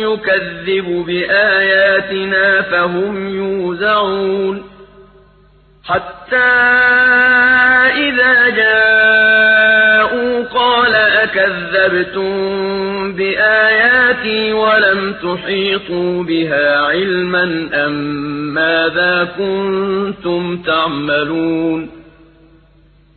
يكذب بآياتنا فهم يوزعون. حتى إذا جاءوا قال أكذبتم بآياتي ولم تحيطوا بها علما أم ماذا كنتم تعملون؟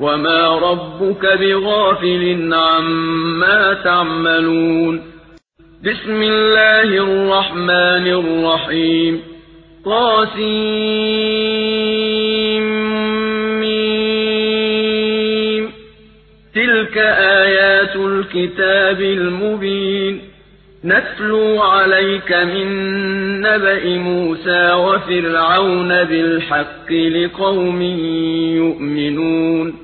وما ربك بغافل عما تعملون بسم الله الرحمن الرحيم طاسيم تلك آيات الكتاب المبين نتلو عليك من نبأ موسى وفرعون بالحق لقوم يؤمنون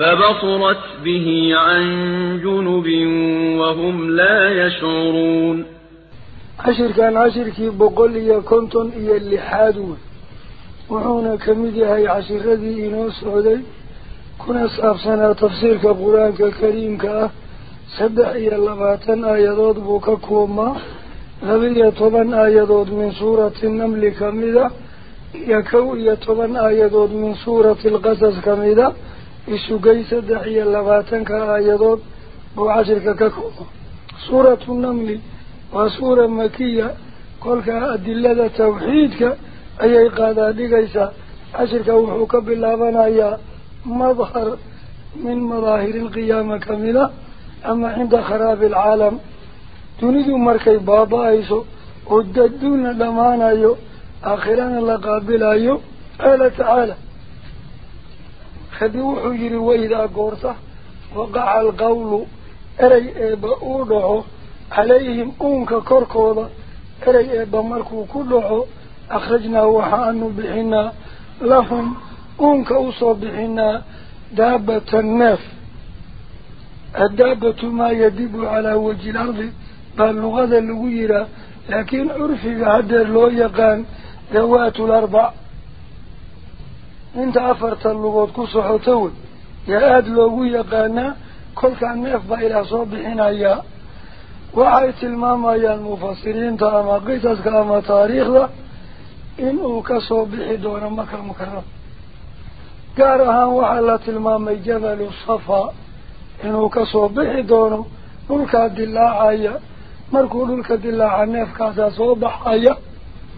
فبصرت به عن جنب وهم لا يشعرون. عشر كان عشر كي بقول لي كنتن إيا اللي حادون وحونا كمدي هاي عشر غدي إنو السعودي كنا سأفسنا تفسير كبغران كالكريم كا. سبع إيا اللباتن آيادات بوكا كوما. لبيا طبا دود من سورة النمل كمدة يكو يطبا دود من سورة القصص كمدة labaatanka aayadood buu cashirka ka kooba suuratu namli وسورة مكية كل أدلة توحيدك أي قادة دقيسة عشرك وحوك بالله يا مظهر من مظاهر القيامة كاملة أما عند خراب العالم تريد مركي بابا أيسو وددون دمان أيو آخران لقابل أيو قال تعالى خذوا حجر وإذا قرصة وقع القول أري إبا عليهم أونك كركوضة إلي إبا مركو كله أخرجنا وحانو بحنا لهم أونك أصاب بحنا دابة النف الدابة ما يدب على وجه الأرض باللغة اللغيرة لكن عرفي هذا لو يقان انت أفرت اللغات كسحوتون يا آد لو يقانا كل كان نفضى إلى صوبحنا إياه waxay tilmaamayaan mufasiriinta ama qisaska ama taariikhda inuu kasoo bixi doono maka mukarama gaar ahaan waxaa la tilmaamay jabalu safa inuu kasoo bixi doono dhulkaa dilaacaya markuu dhulka dilaaca neefkaasaa soo baxaya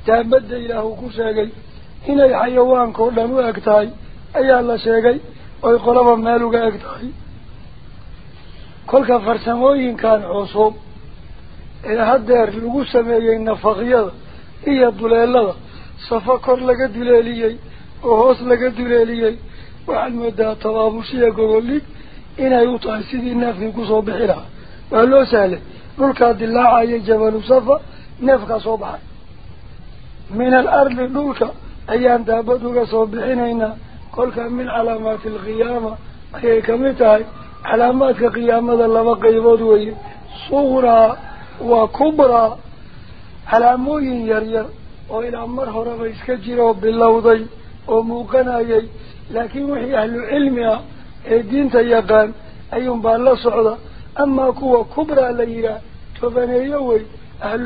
daabadda ilaah uu ku sheegay ayaa la sheegay oy qolaba meel uga eg tahay kolka farsamooyinkan cusub ee haddeer lagu sameeyey nafaqyada iyo duleelada safo kor laga duleeliyey oo hoos laga duleeliyey waxaad moodaa tabaabushiya gogoldhig inay u tahay sidii neefkii kusoo bixi lahaa waa loo sahlay dhulkaa dilaacaya jabalu safa neefkaa soo baxay min al ardi dhulka soo bixinaynaa kolka min calaamaati alqiyaama ayay kamid tahay calaamaadka qiyaamada laba qaybood weeye suqraa وكبرى على موين يرير وإلى مرة ربيس كجير باللوضي وموقنايي لكن وحي أهل علمها الدين تيقان أيهم بالله صعدا أما كوا كبرى ليرا تبني يوي أهل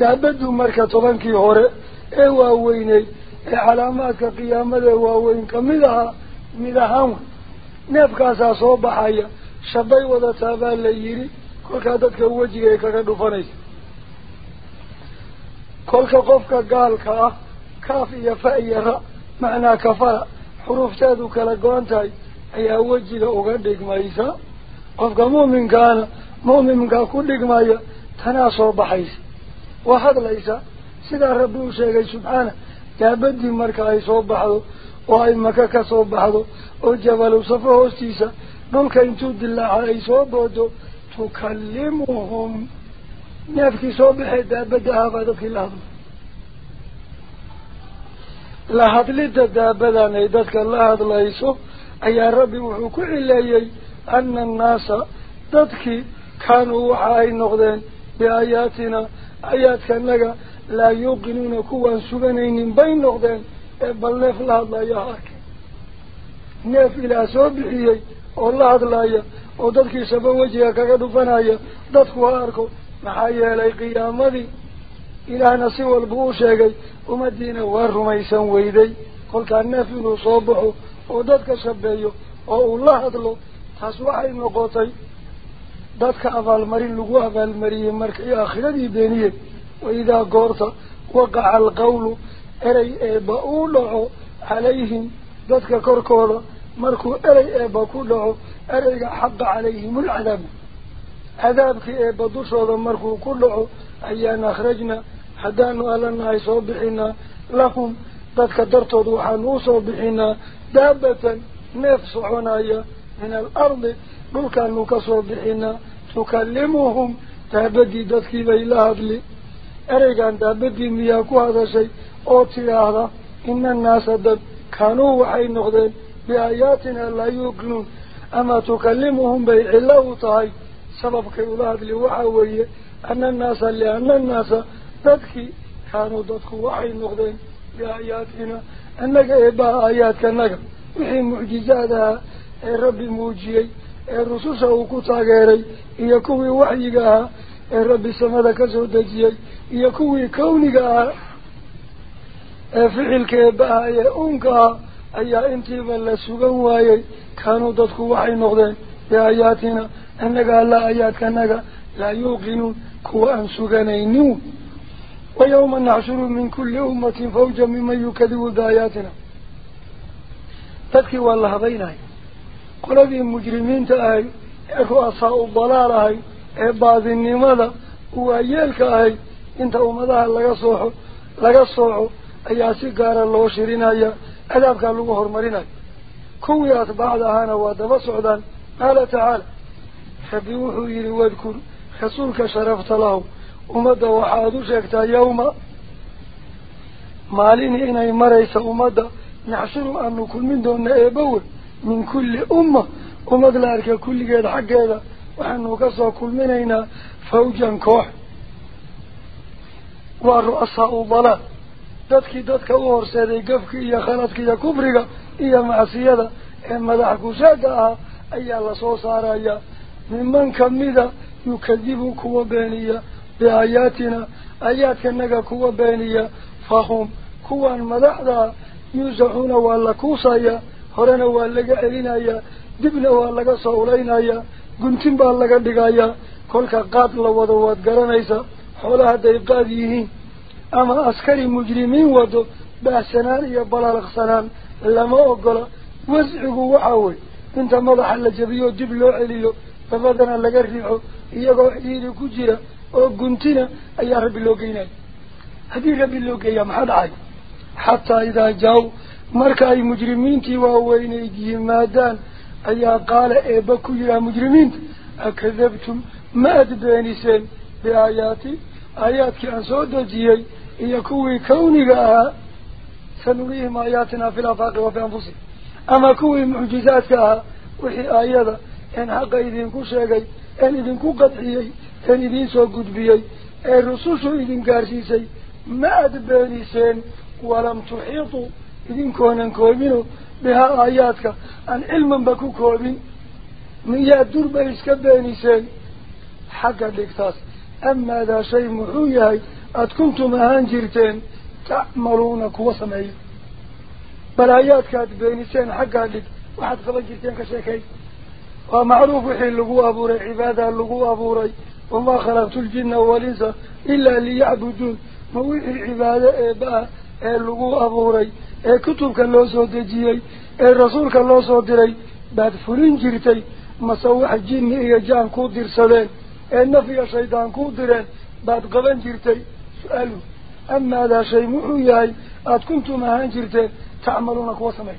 تابدو مركة طبانكي هوري ايوا ويني علامات قيامة واوين كمدها مدهان نفكاسا صوبحايا shabay wadataa baa la yidhi kolkaa dadka wejiga ay kaga dhufanaysa kolka qofka gaalka ah kaaf iyo fa iyo ra macnaa kafara xuruufteedu kala go-an tahay ayaa wejiga uga dhigmaysa qofka muuminkaana muuminkaa ku dhigmaya tanaa soo baxaysa waa hadlaysa sidaa rabbi uu sheegay subxaana daabadii marka ay soo baxdo oo ay maka ka soo baxdo oo jabalu safo hoostiisa dhulka intuu dilaaca ay soo boodo tukallimuhum neefkii soo baxee daabadda ahaabaa dadkii la hadlo لهدلت الدابة نيدتك الله هدليسو أي ربي وحكو إليي بآياتنا آياتك أنك لا يوقنون كوا سبنين بين نغدين بل نف الله الله نف إلى سوبحيي والله هدلايا وددكي سبا وجهك كدفنايا ددكو هاركو محايا لي قيامتي ilaahna si walba u sheegay ummaddiina waa rumaysan weyday kolkaa neef inuu soo baxo oo dadka shabeeyo oo uu la hadlo taas waxay noqotay دادك أظل مرين لغو أظل مرين مرك إيا أخيدي بنيه وإذا قرط وقع القول إري إبا عليهم دادك كركورة مركو إري إبا كولع إري حق عليهم العذاب عذابك إبا دوش هذا مركو كولع أيان أخرجنا حدانو ألنا عيسو بحنا لهم دادك درت روحا نوصو دابة نفس هنا من الأرض بل كانوا كسر بحنا تكلمهم تابدي دادك بيلا هدلي أريقان تابدي مياك هذا شيء. أوتي هذا إن الناس داد كانوا وحي نغدين. بآياتنا لا يقلون أما تكلمهم بإلاه طهي سببك إلا هدلي وحاوية أن الناس لأن الناس دادك كانوا دادك وحي نغدين. بآياتنا. أنك إبا آياتك أنك وحي معجزاتها إيه ربي موجيه ee rususha uu ku taageeray iyo kuwii waxyiga ahaa ee rabbi samada ka soo dejiyey iyo kuwii kawniga ahaa ee ficilka eebbaha ee uunka ah ayaa intiiba la sugan waayey kaanuu dadku waxay noqdeen biaayaatina annaga alla aayaadkanaga laa yuuqinuun kuwa aan suganaynin ويوم نحشر من كل أمة فوجا ممن يكذب بآياتنا تذكي والله بينها قل هذه المجرمين تأهي رؤساء الضلال هاي بعض النماذا وأيالك هاي انت أمدها لغا صوحو لغا صوحو أياسي قال الله شرين هيا أذابك اللغة هرمرين كوي أتباعد هانا وادب صعدان قال تعالى فبيوحوا يلي واذكر رسولك شرفت له ummadda waxaad u sheegtaa yawma maalin inay maraysa ummadda naxshuru aanu kulmin doona eebbawe من كل أمة ومدلارك كل قيد حق هذا وحن نقصى كل من هنا فوجا كوح. والرؤساء الضلاء ذاتك ذاتك أور سيدي قفك يا خانتك إيا كبرك يا معصية هذا إما ذاحك سادها أي الله صوصار أي ممن كمدا يكذب كوى بانية بآياتنا. آياتك نقى كوى بانية فهم كوى المدح ذا يزعون ولا كوصايا يوزعون ولا كوسايا هرنا ولا علينايا دبنا ولا صولينايا قنتين با لغا دغايا كلka qaad la wado waad garanaysa xoolaha day qaad yihiin ama askari mujrimiin wado baahsanaan iyo balaalaqsanaan lama ogola wascigu waxa wey inta madaxa la jabiyo dib loo celiyo dabadana laga riixo iyagoo xiiri ku jira oo guntina ayaa rabbi loo geynaya haddii rabbi loo geeyaa maxaa dhacay xataa idaa jaaw marka ay mujrimiintii waaweyneyd yimaadaan ayaa qaala eebba ku yidhaha mujrimiinta akadabtum ma ad beeniseen biaayaati aayaadkii aan soo dejiyey iyo kuwii kawniga ahaa sanurihim aayaatina fi lafaaqi wa fi anfusihim ama kuwii mucjizaadka ahaa wixii aayada een xaqa idinku sheegay een idinku qadciyey een idiin soo gudbiyey ee rusushu idin gaarsiisay ma ad beeniseen walam tuxiituu aan cilmanba ku koobin miyaa durbay iska beeniseen xagga dhigtaas amaadaa shay muxuu yahay aada kuntum ahaan jirteen tacmaluuna kuwa sameeya bal aayaadka aad beeniseen xaggaa dhig waxaad qaban jirteen ka sheekay waa macruuf wixii lagu abuuray cibaada lagu abuuray wamaa khalaqtu ljina walinsa ilaa liyacbuduun ma wixii cibaado eeba-ah اللغو أبوري كتبك الله سودجي الرسول رسولك الله سودري بعد فلين جرتي مسوح الجن إيه جان كودر سلين النفي الشيطان كودر بعد قبن جرتي سؤاله أما هذا شيء محوي أي أت كنتم هان تعملون تعملونك وسمي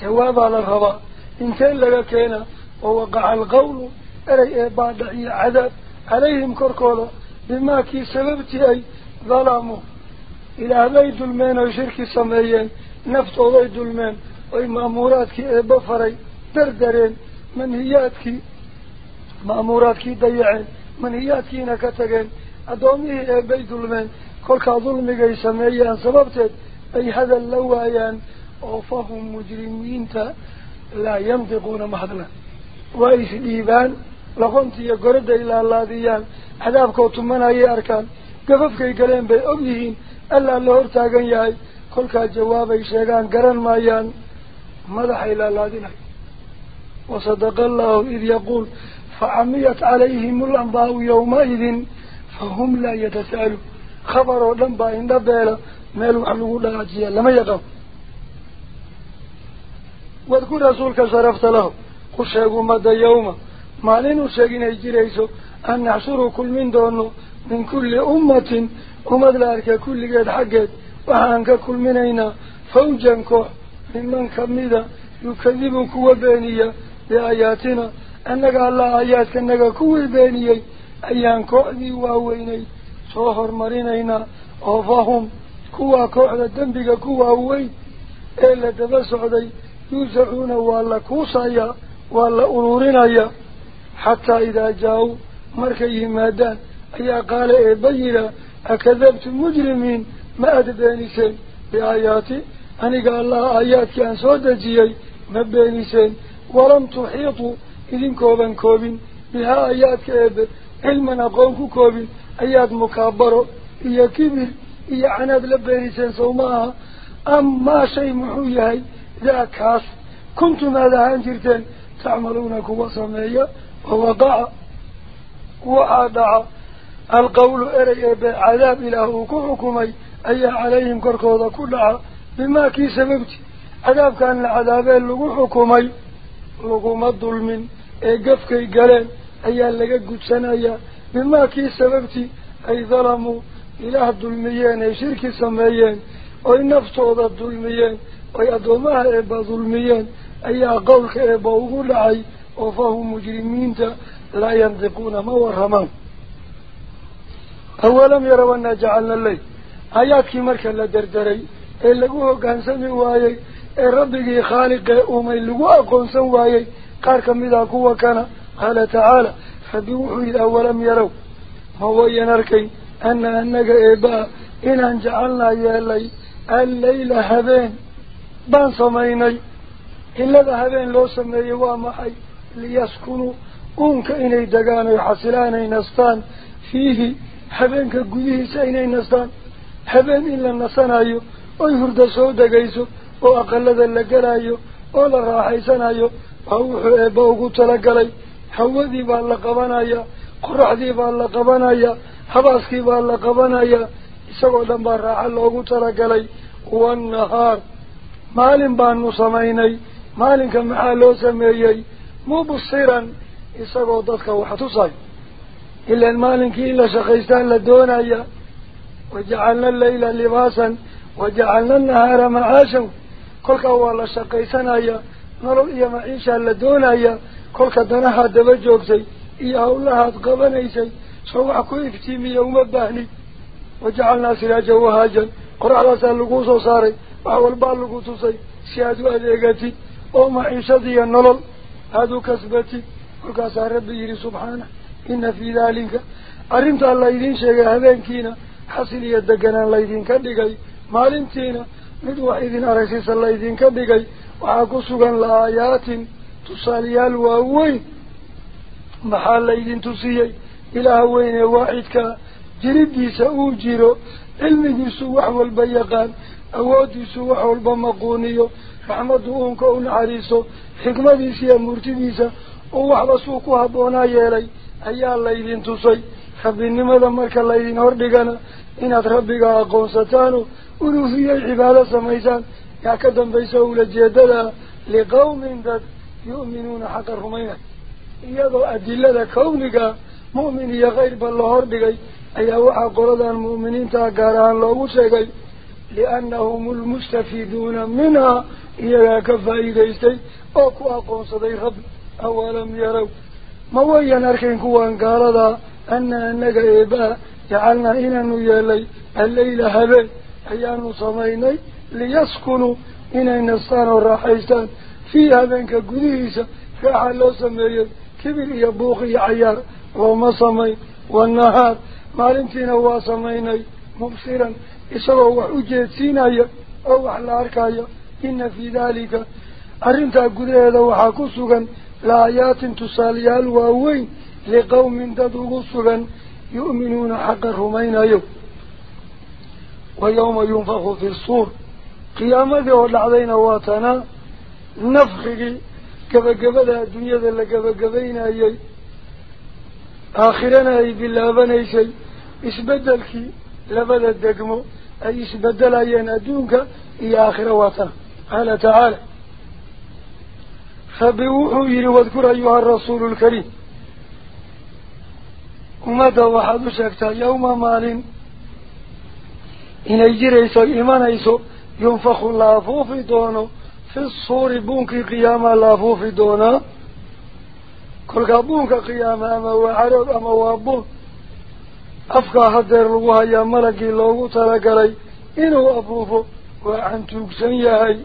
تواب على الهواء إن كان لك كينا ووقع القول أري بعد عذاب عليهم كركولا بما كي سببتي أي ظلامه naftooday dulmeen oy ma'muuraadkii eebba faray dardareen manhiyaadkii ma'muuraadkii dayaceen manhiyaadkiina ka tageen addoomihii eebbay dulmeen kolkaa dulmigay sameeyaan sababteed ay hadal la waayaan oo fahum mujrimiinta laa yantiquuna ma hadlaan waa isdhiibaan laqontiiyo goradday laalaadiyaan cadaabkoo tumanayay arkaan gafafkay galeen bay og yihiin la hortaagan yahay kolkaa jawaabay sheegaan garan maayaan madaxay laalaadinayo wasadaqa allahu id yaquul facamiyat calayhim alambaau yawmaidin fahum laa yatasaaluun khabar oo dhan baa indha beela meel wax lagu dhaqaajiya lama yaqaan wadku rasuulka sharafta lahu ku sheeg ummadda yawma maalin u sheeg inay jirayso an naxshuru kulmin doono min kulli ummatin kulligeed xaggeed waxaan ka kulminaynaa fawjan koox miman kamida yukadibu kuwa beeniya biaayaatina annaga allah aayaadkanaga kuwii beeniyey ayaan kooxdii waaweynay soo hormarinaynaa oo fahum kuwaa kooxda dembiga ku waaweyn ee la daba socday yuusacuuna waa la kuusayaa waa la ururinaya xataa idaa jaa-uu markay yimaadaan ayaa qaale eebba yihaa soo dejiyey ma beeniseen walam tuxiituu idinkooban koobin bihaa aayaadka eebe cilman aqoon ku koobin ayaad mukaabaro iyo kibir iyo canaad la beeniseen sow ma aha amaa shay muxuu yahay daa kaas kuntum aad ahaan jirteen tacmaluuna kuwa sameeya wawaqaca waxaa dhaca القول إلي عذاب له كحكمي أي عليهم كركوضة كلعا بما كي سببت عذاب كان العذاب اللي حكمي لقوم الظلم قفكي قلال أي اللي قد سنايا. بما كي سببت أي ظلموا إله الظلميين أي شرك سميين أي نفطوا ذا الظلميين أي أدوماها إبا ظلميين أي قولك إبا وقلعي وفهم مجرمين لا ينطقون ما ورهمان aayaadkii marka la derderay ee lagu hoggaansami waayey ee rabbigii khaaliqee uumay lagu aqoonsan waayey qaar kamid ah kuwa kana qaala tacaala rabbi wuxuu yidhi awalam yarow ma wayan arkayn ana annaga eebaa inaan jacalnaa yeelay alleyla habeen baan samaynay cilada habeen loo sameeyey waa maxay liyaskunuu uunka inay degaan oy xasilaan ay nastaan fiihi gudihiisa inay nastaan habeen in la nasanayo oy hurda soo degayso oo aqalada la gelayo oo la raaxaysanayo waa wuxuu eebba ugu talagalay hawadii baa la qabanayaa qoraxdii baa la qabanayaa habaaskii baa la qabanayaa isagoo dhan baa raaxo loogu talagalay wannahaar maalin baanu samaynay maalinka maxaa loo sameeyey mubsiran isagoo dadka wax tusay إلا المالك إلا شخيستان لدون أي. وجعلنا الليل لباسا وجعلنا النهار معاشا. كلك هو الله شخيستان أي. نرو إيا معيشا لدون أي. كلك دنها دبجوك سي إيا الله أتقبن أي سي سوحكو افتيمي يوم الدهني. وجعلنا سراجا وهاجا. قرع لسا لقوص وصاري. وحوال بالقوص وصاري. سيادو أليقاتي أو معيشا دي النرو هذا كسبتي. وكاسا ربي يري سبحانه. Oo ina fii daalika arrintaa laydiin sheegay habeenkiina xasil iyo deganaan laydinka dhigay maalintiina mid wax idin aragsisa laydinka dhigay waxaa ku sugan la-aayaatin tusaalayaal waaweyn maxaa laydin tusiyey ilaaha weyn ee waaxidkaa jiridiisa uu jiro cilmigiisu wax walba yaqaan awooddiisu wax walba maquuniyo raxmaddu uunka u naxariiso xikmadiisa iyo murtidiisa uu waxba suu ku habboonaa yeelay ayaa laydin tusay rabbinimada marka laydin hordhigana inaad rabbiga aqoonsataano uluhiyay cibaado samaysaan yaa ka dambaysa ulajeedadaa liqawmin dad yu'minuuna xaqa rumaynay iyadoo adilada kawniga mu'min iyo kayrba la hordhigay ayaa waxaa qoladan mu'miniintaa gaar ahaan loogu sheegay liannahum almustafiiduuna minhaa iyagaa ka faa'iidaystay oo ku aqoonsaday rabbi awalam yarow ana anaga eebaa jacalnaa inaanu yeelay alleyla habeen ayaanu samaynay liyaskunuu inay nastaan oo raaxaystaan fii habeenka gudihiisa raaxa loo sameeyey kibir iyo buuq iyo cayaar looma samayn wanahaar maalintiina waa samaynay mubsiran isagoo wax u jeedsiinaya oo wax la arkaya ina fii daalika arrintaa gudaheeda waxaa ku sugan لآيات تسالي الواوين لقوم تدعو صبا يؤمنون حق الرمين ويوم ينفخ في الصور. قيامة والعظين واتنا نفخه كبه كبه ده الدنيا ده اللي كبه كبهين أي. آخرنا أي باللابن بني شيء. اسبدلك لبدا الدقم أي اسبدل أي ندونك أي آخر واتنا. قال تعالى فبيوحوا يري واذكر أيها الرسول الكريم. ومدى واحد شكتا يوم مال إن يجير إيسا إيمان إيسا ينفخ اللافو في دونه. في الصور بونك قيامة اللافو في دونه. كل بونك قيامة أما هو عرض أما هو أبوه أفقى حد الروها يا ملكي لوغو تلقلي إنه أبوه وعن توقسن يهي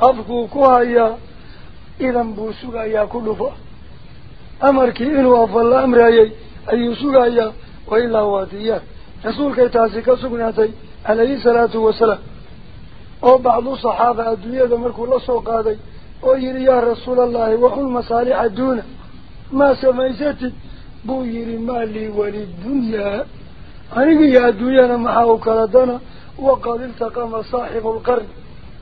أفقوكوها يهي إذا بوسوا يا كله فا. كي إن وافل أمر أي أي سوا يا وإلا واتيا رسول كي تازك سكناتي عليه الصلاة والسلام. أو بعض الصحابة الدنيا دمر كل سوق هذا أو يري يا رسول الله وحول مصالح الدون. ما سميزت بو يري مالي وللدنيا. أني يا الدنيا محاو كردنا. وقد التقى مصاحب القرن.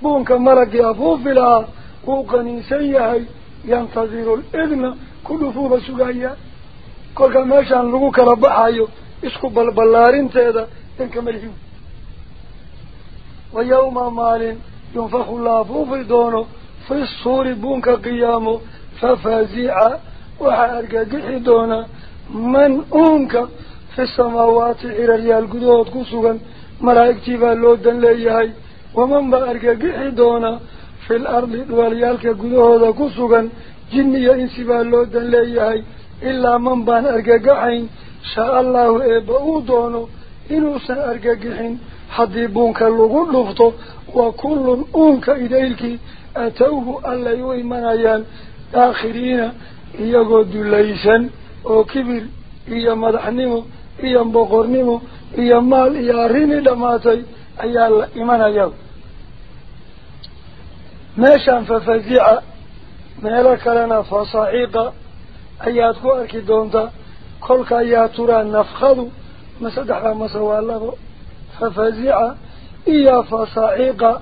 بونك مرق يفوف لها wuu qaniinsan yahay yantadiru lidna ku dhufuuba sugayaa kolka meeshaan lagu kala baxayo isku balballaarinteeda danka malihi wa yawma maalin yunfaku la afuufi doono fi suuri buunka qiyaamo fafazica waxaa argagixi doonaa man uunka fi samaawaati ciraryaal gudahood ku sugan malaa'igtii baa loo dan leeyahay waman baa argagixi doonaa fi l ardi dhuwalyaalka gudahooda ku sugan jinni iyo insi baa loo dan leeyahay ilaa man baan argagaxayn shaa allahu eebba uu doono inuusan argagixin haddii buunka lagu dhufto wa kullun uunka idaylkii atawhu allay u imanayaan ماشا ففزيعة مالك لنا فصائقة أيات قوارك دونتا كلك أيات ترى نفخذ ما سدح لما سواله ففزيعة إيا فصائقة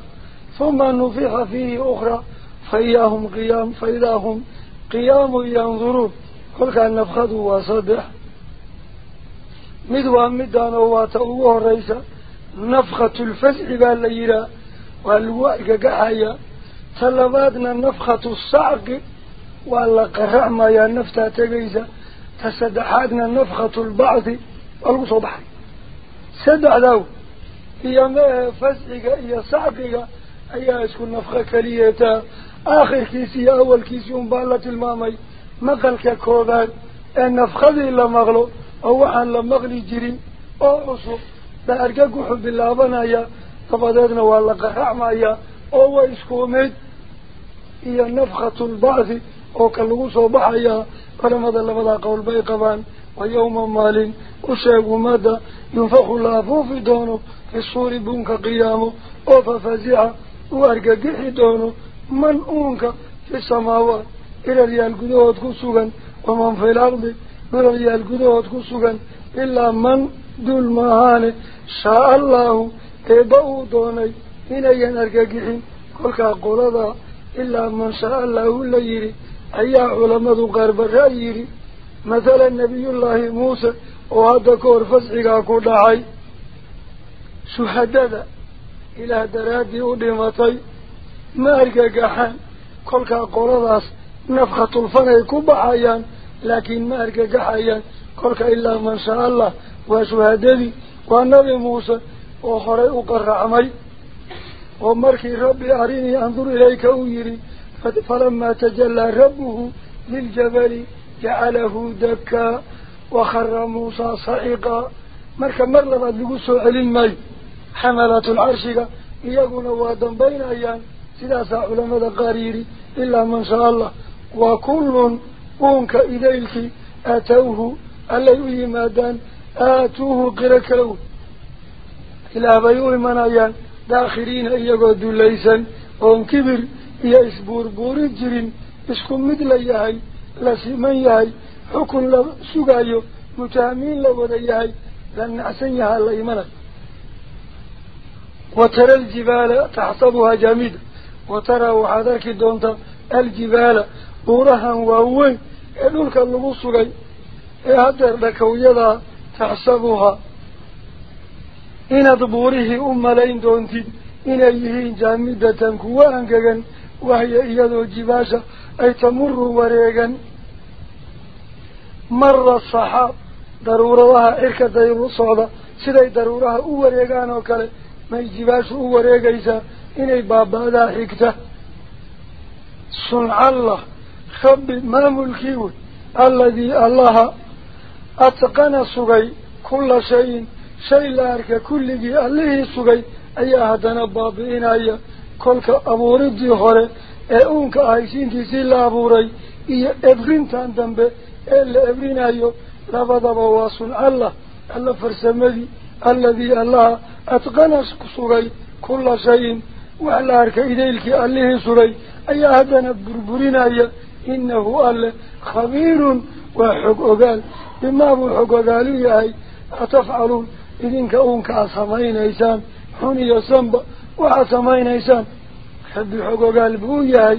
ثم نفخ فيه أخرى فإياهم قيام فإياهم قيام ينظرون كلك نفخذ وصدح مدوى مدان وواتأوه الرئيس نفخة الفزع بالليلة والوائق قعية تلوادنا نفخة الصعق ولا قرعما يا نفتا تجيزا تسدحاتنا نفخة البعض والصبح سدح ذو هي ما فزعك هي صعقك هي اسكن نفخة كليتا. آخر كيسي أول كيسي مبالة المامي. مغلك كوبان النفخة إلا مغلو. أو حان لمغلي جري. أو عصو بأرقاق حب الله بنايا. فبدأتنا والله قرعما يا. Nafkhatulbacdi oo ka lagu soo baxayaa culamada labadaa qowl bay qabaan wa yawma maalin u sheeg ummadda yunfaku la afuufi doono fi suuri buunka qiyaamo oo fafazica u argagixi doono man uunka fi samaawaat ilalyaal gudahood ku sugan waman fi lardi ilalyaal gudahood ku sugan ilaa man duul maahaane shaa allahu eebba uu doonay من أي نرجعين كل كقولها إلا من شاء الله ولا يري. أي علماء غرب غيري مثلا نبي الله موسى وهذا كور فزعك كور دعي شهدد إلى درادي ودمتي ما أرجع جحن كل كقولها نفخة الفن كوب عيان لكن ما أرجع جحيان كل إلا من شاء الله. وشهدد والنبي موسى وخرى أقرأ عمي ومرك ربي أريني أنظر إليك أويري فلما تجلى ربه للجبل جعله دكا وخر موسى صعيقا مرك مركا مرلبا لقصوا علمي حملات العرشقة إياقنا وادا بين أيام سلاسة علماء قاريري إلا من شاء الله وكل أونك إليك أتوه ألي إيمادا آتوه قركوه إلا بيوه من أيام داخرين إيقو دوليسا وهم كبر إيا إسبور بور الجرين إسكم مثل يهي لسيمن يهي حكم لسقايو متامين لوذا يهي لن نحسن يهي الله إيمانك وترى الجبال تحسبها جامدة وترى وحذاك دونتا الجبال بورها وهوين يدولك إن ضبوره أم لين دونتي إن يهين جامدة كوانا وهي إيادو جباشة أي تمر وريقا مر الصحاب ضرورها إركة ديرو صعدة سيدي ضرورها أوريقان وكالي ما يجباش أوريقيسا إني بابادا حكته صنع الله خب ما ملكيوه الذي الله أتقن سغي كل شيء لارك كل جي الله سغي أي هدنا بابين أي كلك أبوردي هوري. أونك آيسين تيسي لابوري. إيا إبرين دنبه إلا إبرين أيو. لابد بواصل الله. الله فرسمدي الذي الله أتقن سغي كل شيء. وعلى أرك إليك الله سغي أي هدنا بربرين أي إنه الله خبير وحق أقال بما أبو حق أقالوا يهي أتفعلون إذنك أونك أسمين إيسان حني صنب وأسمين إيسان حب حق أقال بو يهي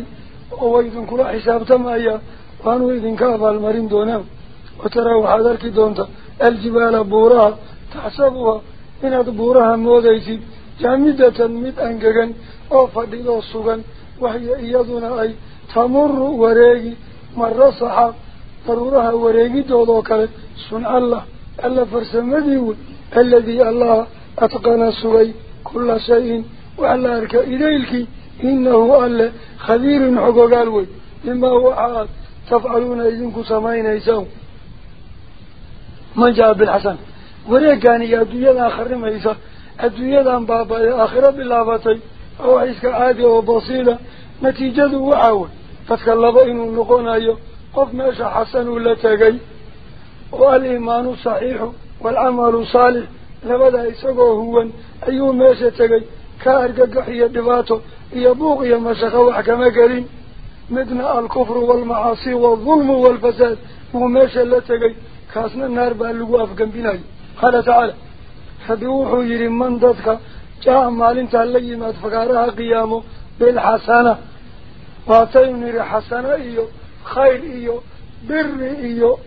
وإذن كل حساب تمايا وأنو إذنك أبال مرين دونه وترى حذرك دونتا. الجبال بورها تحسبها. إن بورها موديسي جامدة مد أنقغن أو فضيلو السغن وهي إيادنا أي تمر وريقي مر صحاب ضرورها وريقي دولوك صنع الله. ألا فرسمديو الذي الله أتقن السغي كل شيء وعلى أرك إليك إنه ألا خبير حقوق الوي مما هو عاد تفعلون إذنك سمين إيساو من جاء بالحسن وريقاني أدوية آخر ميسا أدوية بابا آخر باللابتي أو عيسك عادي وبصيلة نتيجة وعاون فتكلم إنه نقول أيو قف ماشا حسن ولا تغي والإيمان صحيح. والعمل صالح. لبدا يسقو هو أيو ماشا تغي. كارقق هي دباته يبوغ يمسخ وحكما قرين مدنا الكفر والمعاصي والظلم والفساد. وماشا لا تغي. كاسنا النار بألقوا أفقن بناي. قال تعالى فبيوحوا يري من ضدك جاء مالين تعلي ما تفكارها قيامه. بالحسنة. واتيني حسنة إيو. خير إيو. بر إيو.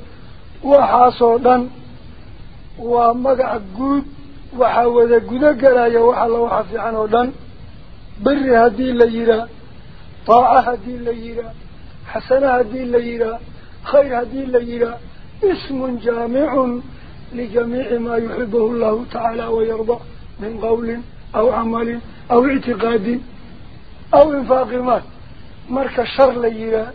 ومقع قود وحاوذا قودا قرايا وحالا وحافي عنه دان بر هدي الليرا طاعة هدي الليرا حسنة هدي الليرا خير هدي الليرا اسم جامع لجميع ما يحبه الله تعالى ويرضى من قول أو عمل أو اعتقاد أو انفاق مال مرك شر ليرا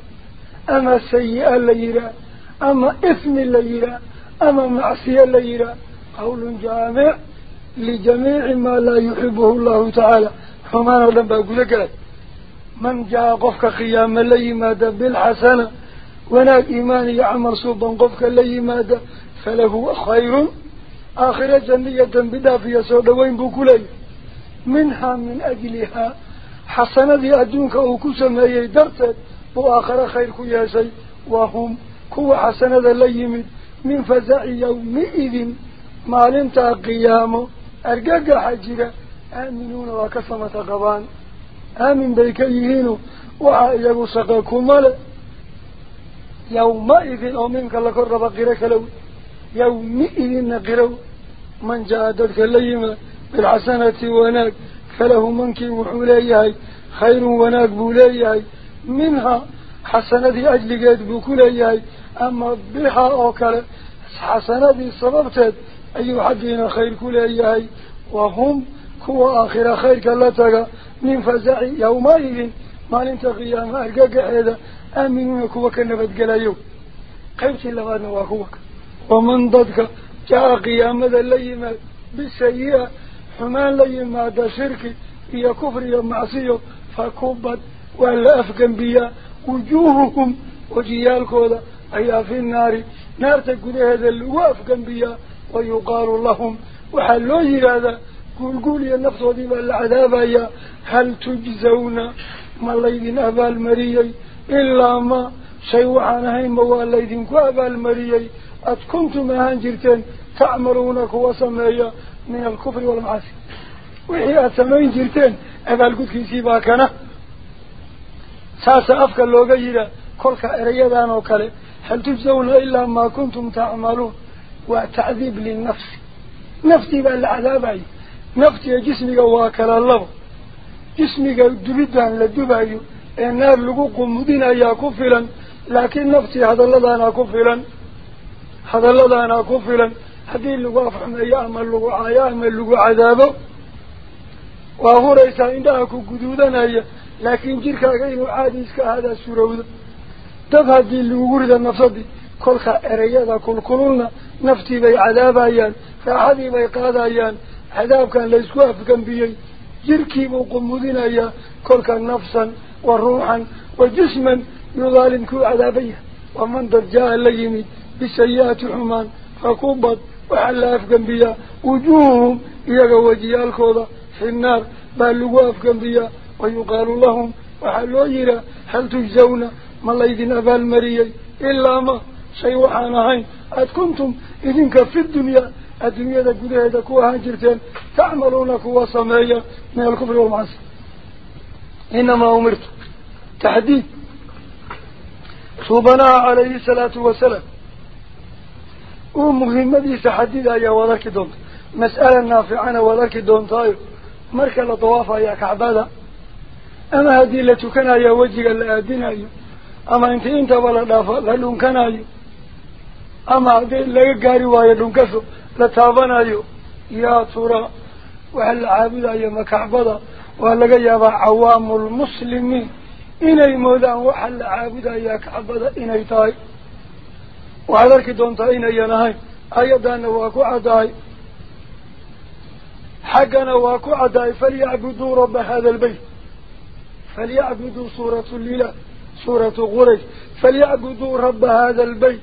أما سيئة ليرا أما إثم ليرا أما معصية ليرا قول جامع لجميع ما لا يحبه الله تعالى. فما نظلم بأقول لك من جاء قفك قيام لي ماذا بالحسنة وناك إيمان يعمل صوبا قفك لي ماذا فله خير. آخر جنية بدافية سودوين بكلي. منها من أجلها حسنة أدونك أو كسمي درتت وآخر خير كياسي وهم كو حسنة ليمد من فزع يومئذ ما لنتا قيامه. أرقاق حجرة آمنون وكسمة قبان آمن بيكيهين وعايقوا سقاكم مال يومئذ أو منك لكرب قرك لو يومئذ نقروا من جاءتك الليمة بالحسنة وناك. فله منك وحوليهي خير وناك بوليهي منها حسنة أجل قد بكوليهي أما بها أوكال حسنة سببتت أي حقين خير كوليهي وهم كو آخر خير كالتك من فزع يومئذ. ما لنت قيام أرقاق هذا آمنون كوك النبت قلايو قيبت اللغان وكوك. ومن ضدك جاء قيامة الليمة بالسيئة. xumaan la yimaada shirki iyo kufri iyo macsiyo fakubad waa la afgembiyaa wujuuhuhum wejiyaalkooda أيها في النار نار تقول إيه هذا الواف قنبيا ويقال لهم وحلوه هذا؟ قول قول يا نفس وديب العذاب هل تجزون ما الليذين أبا المريي؟ إلا ما شيوعانهي موا الليذين كوابا المريي. أتكنتم هانجرتين تعمرونك وسمايا من الكفر والمعاصي. وحيا سمين جرتين. أبا القدك سيباكنا ساسا أفكال لوغا جيدا. كل كأريادان وكاله هل تجزون إلا ما كنتم تعملون؟ وتعذيب للنفس. نفسي بالعذابي نفسي جسمي واكل الله. جسمك دبدا لدبعي النار لقوق مدينة يا كفلا. لكن نفسي هذا الله أنا كفلا. هذا الله أنا كفلا. هذه اللي وافعنا يعمل لقوع يعمل لقوع عذابه. وهو ليس عندك قدودنا لكن جركا غير عادي هذا سروده دفع دي اللي وقرد النفسدي كلها إريادة كل كلنا نفتي بي عذاب أيام فأحدي بي قاد أيان. عذاب كان ليس وافقا بيي. يركي وقمودين أيان. كلها نفسا وروحا وجسما يظالم كل عذابية. ومن درجاء الليمي بسيئات حمان. فقبض وحلا افقا بيه وجوههم إيقا وجياء الكوضة في النار بلقوا افقا بيه ويقال لهم وحلوا يرى هل تجزون ما ليدنا بالمريج إلا ما شيء وحناهين قد كنتم إذنك في الدنيا. الدنيا تقولها تكوها جرتين تعملون كوا سمايا من الكفر والمعصر إنما أمرت. تحديد صوبنا عليه الصلاة والسلام. ومهمة تحديد يا ولك دونت. مسألة نافعنا ولك دونت. مركز طوافة يا كعبادة. أما هذه التي كان يوجه الأدين أيها أما أنت أنت ولا دافع لون كان أيو أما هذي لا جاري ويا لون كسو لا تابنا أيو يا ترى وهل عبدا يا مكعبدا وهل جا با عوام المسلمين إن المودع وهل عبدا يا كعبدا إن يتاي وهذاك دون تاين ينهاي أيدنا واقو عداي حقنا واقو عداي فليعبدوا رب هذا البيت فليعبدوا صورة الليلة سورة قريش فليعبدوا رب هذا البيت.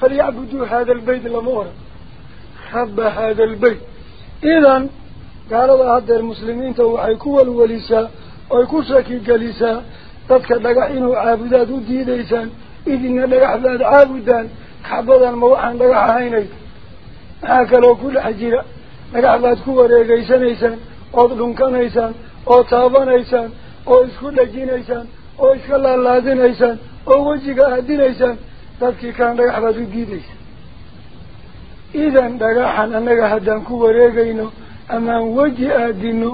فليعبدوا هذا البيت لمورا رب هذا البيت. إذن قال الله عبد المسلمين توحيكوا الوليسا ويكوشكي قليسا. تذكر لقعينوا عابداتوا دي ليسا إذن لقعبات عابدا موحا الموحن لقعينيك هكذا كل حجيرا لقعبات كوريا قيسا نيسا. أضلنك نيسا أطابا نيسا. أو إسكول لجي نيسا oo iska laalaadinaysaan oo wejiga aadinaysaan dadkii kaan dhagax baad u diidaysaan idan dhagaxan annaga haddaan ku wareegayno amaan weji aadino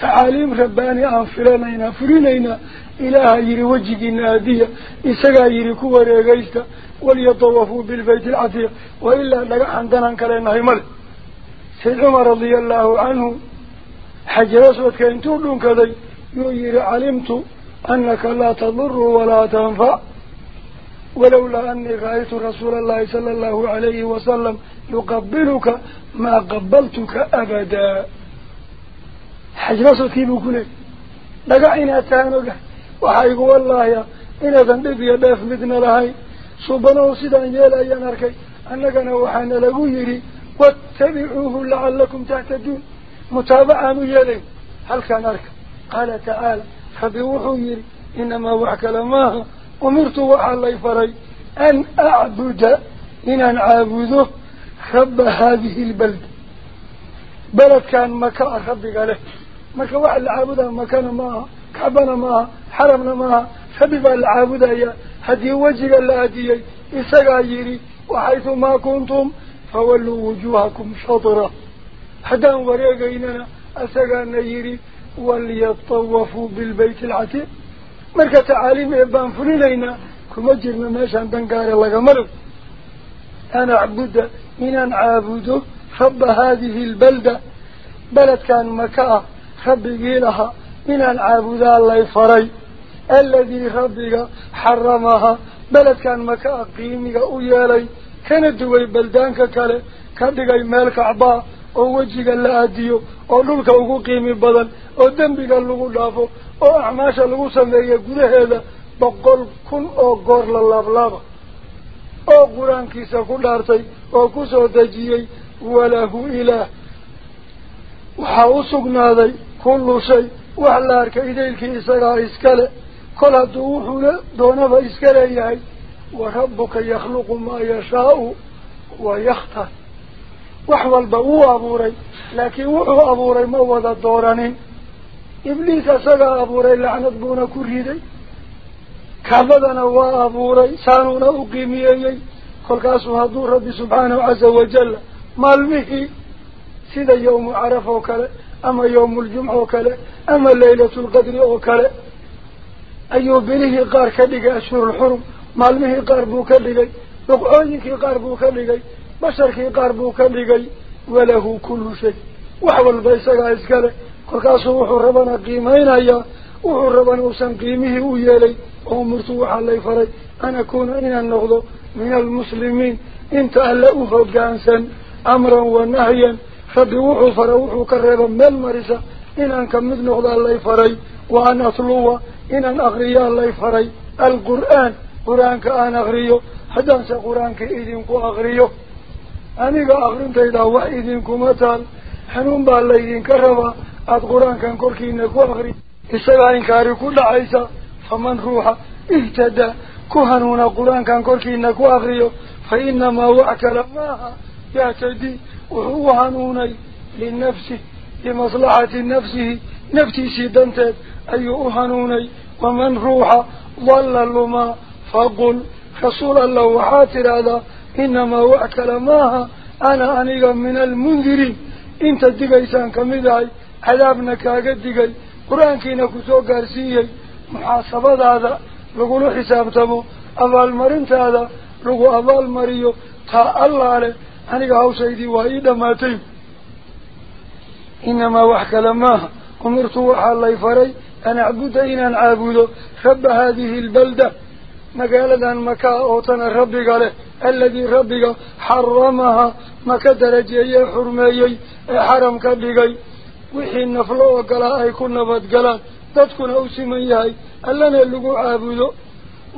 tacaaliim rabbaani aan filanaynaa fulinaynaa ilaaha yidhi wejigiina aadiya isagaa yidhi ku wareegaysta walyatawafuu bilbayt alcatiiq wa ilaa dhagaxan danaan kaleenahay male sayd cumar radia allahu canhu xajar aswadka intuu dhunkaday yuu yihi calimtu أنك لا تضر ولا تنفع. ولولا أني غايت رسول الله صلى الله عليه وسلم يقبلك ما قبلتك أبدا. حجر صوتي بكني دقعنا تانك وحيق والله إن ذنبك يداف مدن لهاي صبناه سيدان يا يناركي أنك نوحان لغيري واتبعوه لعلكم تعتدون متابعا يلي هل كان أركي؟ قال تعالى حبي وحمير إنما وحك لما أمرت وعلي فري أن أعبد إن أن أعبده رب هذه البلد بلد كان مكة أخذ قاله مكة وعلي أعبده مكان ما كعبنا ما حرمنا ما حبيب العابده يا هدي وجه الهدي إسقاجيري وحيث ما كنتم فولوا وجوهكم شطرة حدا وريقيننا أسقان yidhi waxaytumaa kuntum fawalluu wujuuhakum shatra haddaan wareegaynana isagaana yidhi waliyatawafuu bilbayti alcatiiq marka tacaaliim ee baan fulinaynaa kuma jirno meeshaan dangaare lagama rog an acbuda inaan caabudo rabba haadihi albalda beledkan maka ah rabbigii lahaa inaan caabudaa lay faray aladii rabbiga xaramaha beledkan maka ah oo wejiga la aadiyo oo dhulka ugu qiimi badan oo dembiga lagu dhaafo oo acmaasha lagu sameeya gudaheeda boqol kun oo goor la laablaaba oo qur-aankiisa ku dhaartay oo ku soo dejiyey walahu ilaah waxaa u sugnaaday kullu shay wax la arkay idaylkii isagaa iskale kol hadduu wuxuu doonaba iska leeyahay wa rabbuka yakhluqu maa yashaau wa yakhtar وحوال بقوه أبوري لكن وحو أبوري موضى الدورانين إبليس سقى أبوري لعنة بونا كريدي كفدنا وأبوري سانونا أقيميي كل قاسو هدور ربي سبحانه عز وجل مال مالمه سيدا يوم عرفه وكلا أما يوم الجمعة وكلا أما ليلة القدر وكلا أيو بنيه قار كدقى أشهر الحرم مالمه قار بوكا لغي وقعوني كي قار بوكا لغي بشر كي قربو كان ديغي وله كل شيء. وحول بيسغا اسكله كل كاسو وحو ربنا قيمين أيا. وحو ربنا وسن قيمه ويلي امرتو وحا فري. أنا كون ان نغدو من المسلمين. إنت ألا اوفو جانسا أمرا ونهيا. فبوحو فروحو كربا مل مرسا. ان ان كمد نغدو الله فري. وأنا اصلوه ان ان أغريا الله فري. القرآن. قرآنك أنا أغريو. حدا انسى قرآنك ايدي انكو أغريو. أنا أنيق أخرين تيدا وعيدين كمتال حنون بالليين كربا أد قرآن كان كوركي إنك وغري إستغى إنكاري كل عيسى فمن روحا اهتدى. كهنون قرآن كان كوركي إنك وغري فإنما وعكل ماها يهتدي وهو هنوني للنفس لمصلحة نفسه. نفسي سيدنتك أي أيوه أهنوني ومن روحا ظل اللما فقل خصول الله حاتر هذا inamaa wax kale maaha ana aniga min almundiriin inta digaysaan kamid ahay cadaabna kaaga digay qur-aankiina kusoo gaarsiiyey muxaasabadaada lagula xisaabtamo abaalmarintaada lagu abaalmariyo taa allaa leh aniga hawshaydii waa ii dhammaatay inamaa wax kale maaha umirtu waxaa lay faray an acbuda inaan caabudo rabba haadihi albalda darajeeyee xurmeeyey ee xaram ka dhigay wixii naflo oo galaa ay ku nabadgalaan dadkuna u siman yahay allana lagu caabudo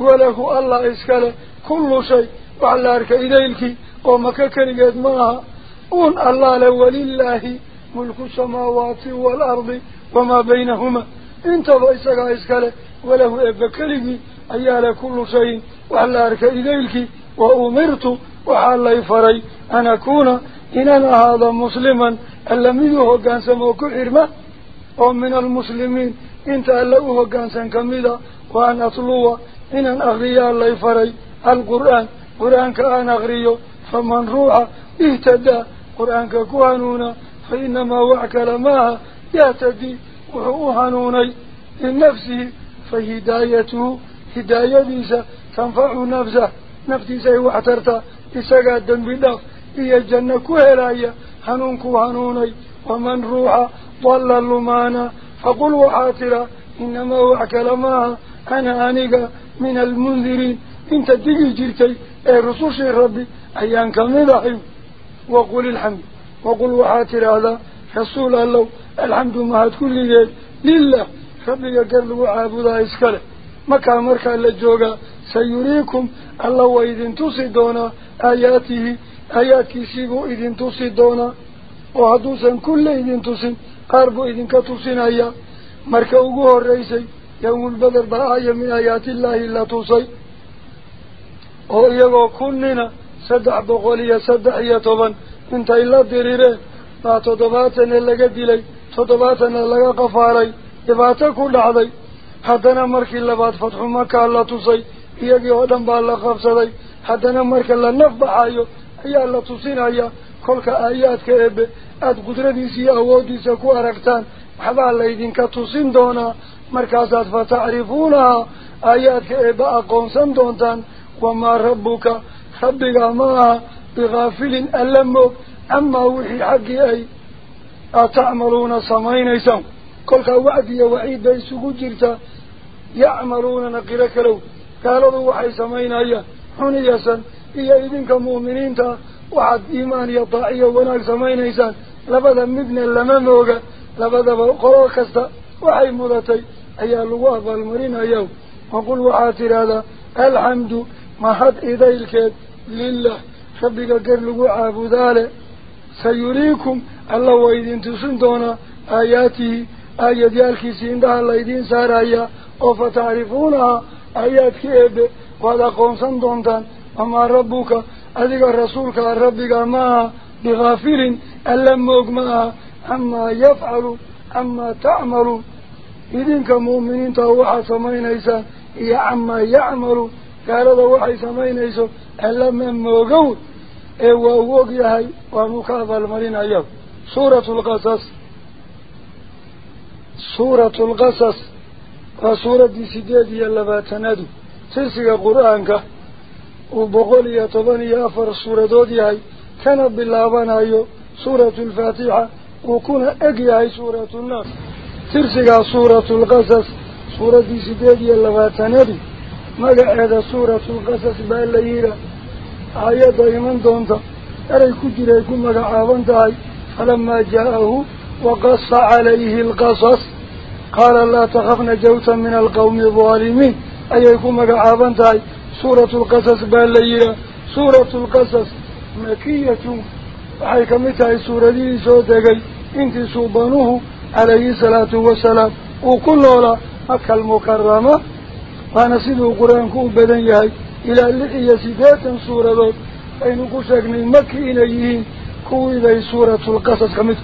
walahu allah iskale kullu shay wax la arka idaylkii oo maka keligeed ma aha uun allah le walilaahi mulku samaawaati waalardi wamaa baynahuma intaba isagaa iskale walahu eebba keligii أيها كل شيء وعلى أرك إذيلك وأمرت وعلى فري أن أكون إن أنا هذا مسلما ألم يهو كان سموك إرما ومن المسلمين إن تألوه كان سنكمدا وأن أطلوه إن أغري الله فري القرآن قرآن كأن أغريه فمن روح اهتدى قرآن كوانونا فإنما وعك لماها يهتدي وهو لنفسه فهدايته هداية ديسة تنفع نفسه نفتي سي وحترته إساقا الدنب داف إيا الجنة كهلاية هنون كهنوني ومن روح ضل اللمانا فقل وحاترا إنما وحك لماها أنا أنيقا من المنذرين إنت ديجي جيركي أي رسوش ربي أيان كمضحي وقل الحمد وقل وحاترا هذا رسول الله الحمد ما هتكون لله لله ربك قرل وعابو ذا إسكاله waa idin tusi doonaa aayaatihi aayaadkiisiibuu idin tusi doonaa oo hadduusan kulle idin tusin qaar buu idinka tusinaya marka ugu horreysay yawmulbeder baa aaya min aayaatillaahi la tusay oo iyagoo kunnina saddex boqol iyo saddex iyo toban intay la dirireen baa toddobaatanna laga dilay toddobaatanna laga qafaalay dhibaato ku dhacday makaa la tusay iyagii oo dhan baa la qabsaday haddana marka la naf baxayo ayaa la tusinaya kolka aayaadka eebe aada qudradiisa iyo awooddiisa ku aragtaan waxbaa laydinka tusin doonaa markaasaad fa tacrifuunahaa aayaadka eebbe aqoonsan doontaan wamaa rabbuka rabbiga ma aha bikaafilin alla moog amaa wixii xaggii ay aad tacmaluuna samaynaysaan kolkaa wacdi iyo waciid bay isugu jirtaa yacmaluunana qiro kalow gaaladu waxay samaynayaan xuniyasan iyo idinka mu'miniinta waxaad iimaan iyo daaciyo wanaag samaynaysaan labada midna lama mooga labadaba qolo kasta waxay mudatay ayaa lagu abaalmarinayaa waqul waxaad tidhaahdaa alxamdu mahad idaylkeed lilah rabbiga gar lagu caabudaale sayuriikum alla waa idin tusin doonaa aayaatihi aayadyaalkiisii indhaha laydiin saarayaa oo وفتعرفونها آيات كيبه ولا قونسان دونتان أما ربك أذيك رسولك ربك ما بغافل ألموك ما أما يفعل أما تعمل. إذنك مؤمنين تهوحى سمين إيسا إيا أما يعمل. قال دهوحى سمين إيسا ألموكو إيوا وقيهي ومخاف المرين أيضا سورة القصص. سورة القصص. Iyo toban iyo afar suuradood yahay kana bilaabanayo suuratu alfaatixa uu kuna eg yahay suuratu nnaas tirsigaa suuratu lqasas suuraddii sideed iyo labaatanadu magaceeda suuratu lqasas baa la yihaa aayadda iman doonta eray ku jiray ku magacaaban tahay falamaa jaa-ahu waqasa calayhi alqasas tahay suuratu lqasas baa la yihaa suuratu lqasas makiyatun waxay ka mid tahay suuradihii soo degay intii suubanuhu calayhi salaatu wasalaam uu ku noolaa maka almukarama waana siduu qur-aanku u badan yahay ilaa lix iyo siddeetan suuradood aynu ku sheegnay maki inay yihiin kuwiibay suuratulqasas ka mid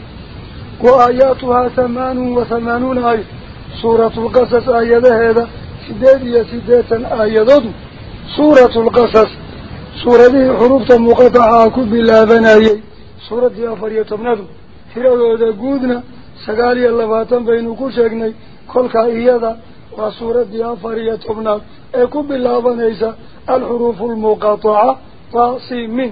wa aayaatuhaa hamaanun wa hamaanuuna aaya سورة القصص آيات هذا سداد يا سدادا آياته سورة القصص سورة حروف مقطعة كب الله بناي سورة يافر يتمند ترى هذا قودنا سقالي الله باتن بين كل شيء كل كائدة وسورة يافر يتمند كب الله بنايسا الحروف المقاطعة المقطعة من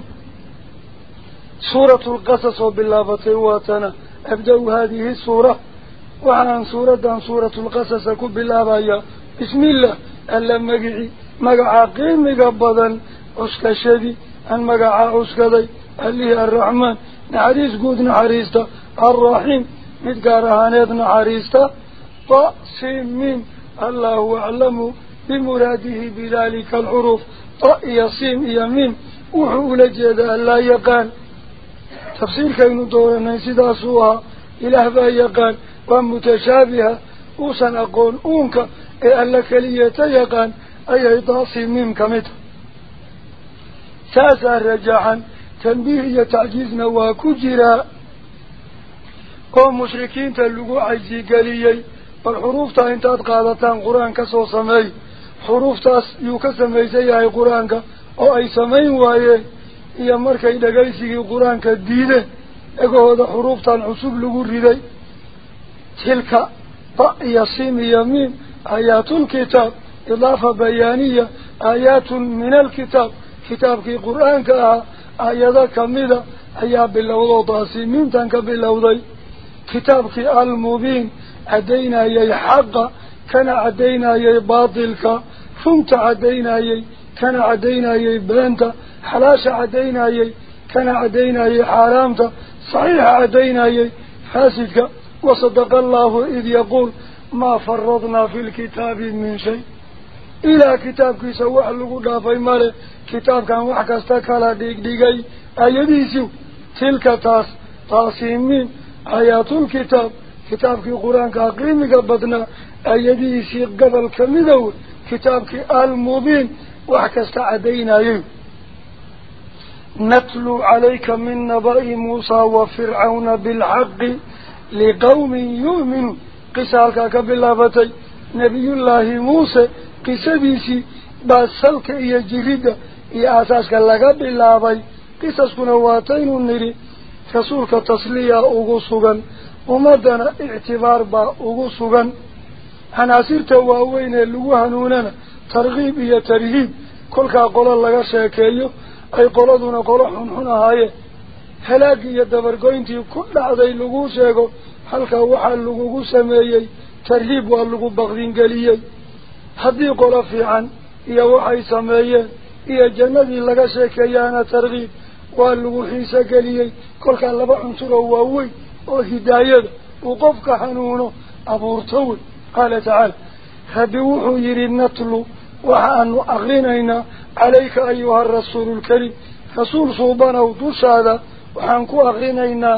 سورة القصص وبالله بتواتنا أبدأ هذه السورة suuraddan suuratulqasasa ku bilaabayaa bismillah alla magici magaca qiimiga badan cuskashadii aan magacaa cuskaday allihii arraxmaan naxariis guud naxariista alraxiim mid gaar ahaaneed naxariista tasimin allahu aclamu bimuraadihi bidalika alxuruuf ta iyo siim iyo miim wuxuu ula jeedaa allaa yaqaan tafsiirkaynu dooranay sidaasuu ahaa ilaah baa yaqaan waa mutashaabiha uusan aqoon uunka ee alla keliyata yaqaan ayay taasi miim ka mid saasaa rajaxan tanbiih iyo tacjiizna waa ku jiraa oo mushrikiinta lagu caysigeliyey bal xuruuftaa intaad qaadataan qur-aan ka soo sameey xuruuftaas yuu ka samaysan yahay qur-aanka oo ay samayn waayeen iyo تلك يصيم يمين آيات الكتاب إضافة بيانية آيات من الكتاب. كتاب في قرآن آيات كميدة آيات باللوضة تاسمين تنك باللوضة كتاب في المبين عدينا يي حق كان عدينا يي باطلك فمت عدينا يي كان عدينا يي بنت حلاش عدينا يي كان عدينا يي حرامت صحيح عدينا يي فاسدك وصدق الله إذ يقول ما فرضنا في الكتاب من شيء. إلى كتابك سوى اللغو دافي ماري كتابك وحكا استكالا ديك ديكي أيديسو تلك تاس تاسيمين آيات الكتاب كتابك قرآن كاقريمي قبضنا. أيديسي قبل كمدو كتابك المبين. وحكا استعدينا يو. نتلو عليك من نبأ موسى وفرعون بالحق. Bilaabatay nebiyullaahi muuse qisadiisii baa salka iyo jiridda iyo aasaaska laga bilaabay qisaskuna waataynu nidhi rasuulka tasliya ugu sugan ummaddana ictibaar baa ugu sugan canaasirta waaweyn ee lagu hanuunana tarkiib iyo tarhiib kolkaa qolo laga sheekeeyo ay qoladuna qolo xunxun ahaayeen halaagii iyo dabargoyntii ku dhacday lagu sheego halkaa waxaa lagugu sameeyey tarhiib waa lagu baqdingeliyey. Haddii qolo fiican iyo waxay sameeyeen iyo jannadii laga sheekeeyaana tarkiib والوحيسة قليي كل كان لبا عنصر وواوي وهداية وقفك حنونه أبو ارتوي قال تعالى هدوحوا يريد نطلو وحأن أغرينينا عليك أيها الرسول الكريم رسول صوبانا ودوش هذا وحنكو أغرينينا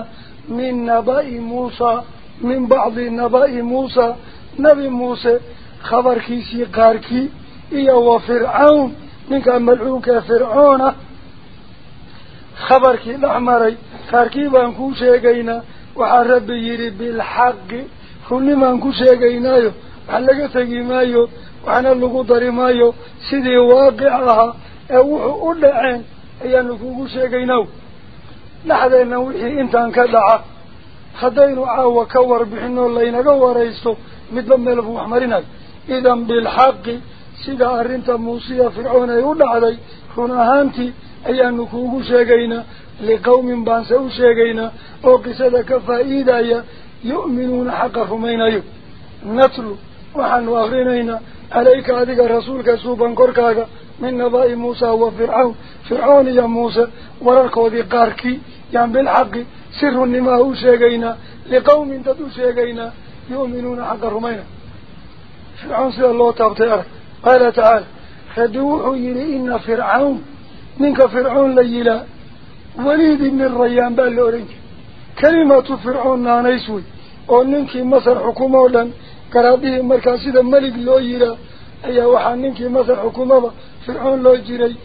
من نبأ موسى من بعض نبأ موسى. نبي موسى خبر كيسي قاركي إيا وفرعون. منك ملعوك فرعون. خبر كي الأحمري قاركي بانكو شيقينا وحرب يري بالحق. كل ما انكو شيقينايو وحلقة تقيمايو. وحنا اللقو ضريمايو سيدي واقعها اوحو أولعين أيان لكوكو شيقيناو لحظة وحي انتان كدعا خدينو عاوة كور بحنو اللينا قوريستو مثل ملفو حمرنا إذا بالحق سيدا أرنتا موسيا فرعون يولع علي هنا هانتي أيان نكوغو شاقينا لقوم بانسو شاقينا وقصد كفائيدا يؤمنون حق يو نتلو وحن أغرينينا عليك هذه رسولك سوبا كوركاك من نباء موسى وفرعون. فرعون يا موسى ورركو ذي قاركي. يعني بالحق سر نماه شاقينا لقوم تدو شاقينا يؤمنون حق رمينا فرعون سيد الله تابتير قال تعالى خدوح يلي إن فرعون منك فرعون ليلا وليد من الريان بالأورنج كلمة فرعون نانيسوي وننك مصر حكومة لن قرابيه مركزي الملك لو يلا أي وحان ننك مصر حكومة. فرعون لو جري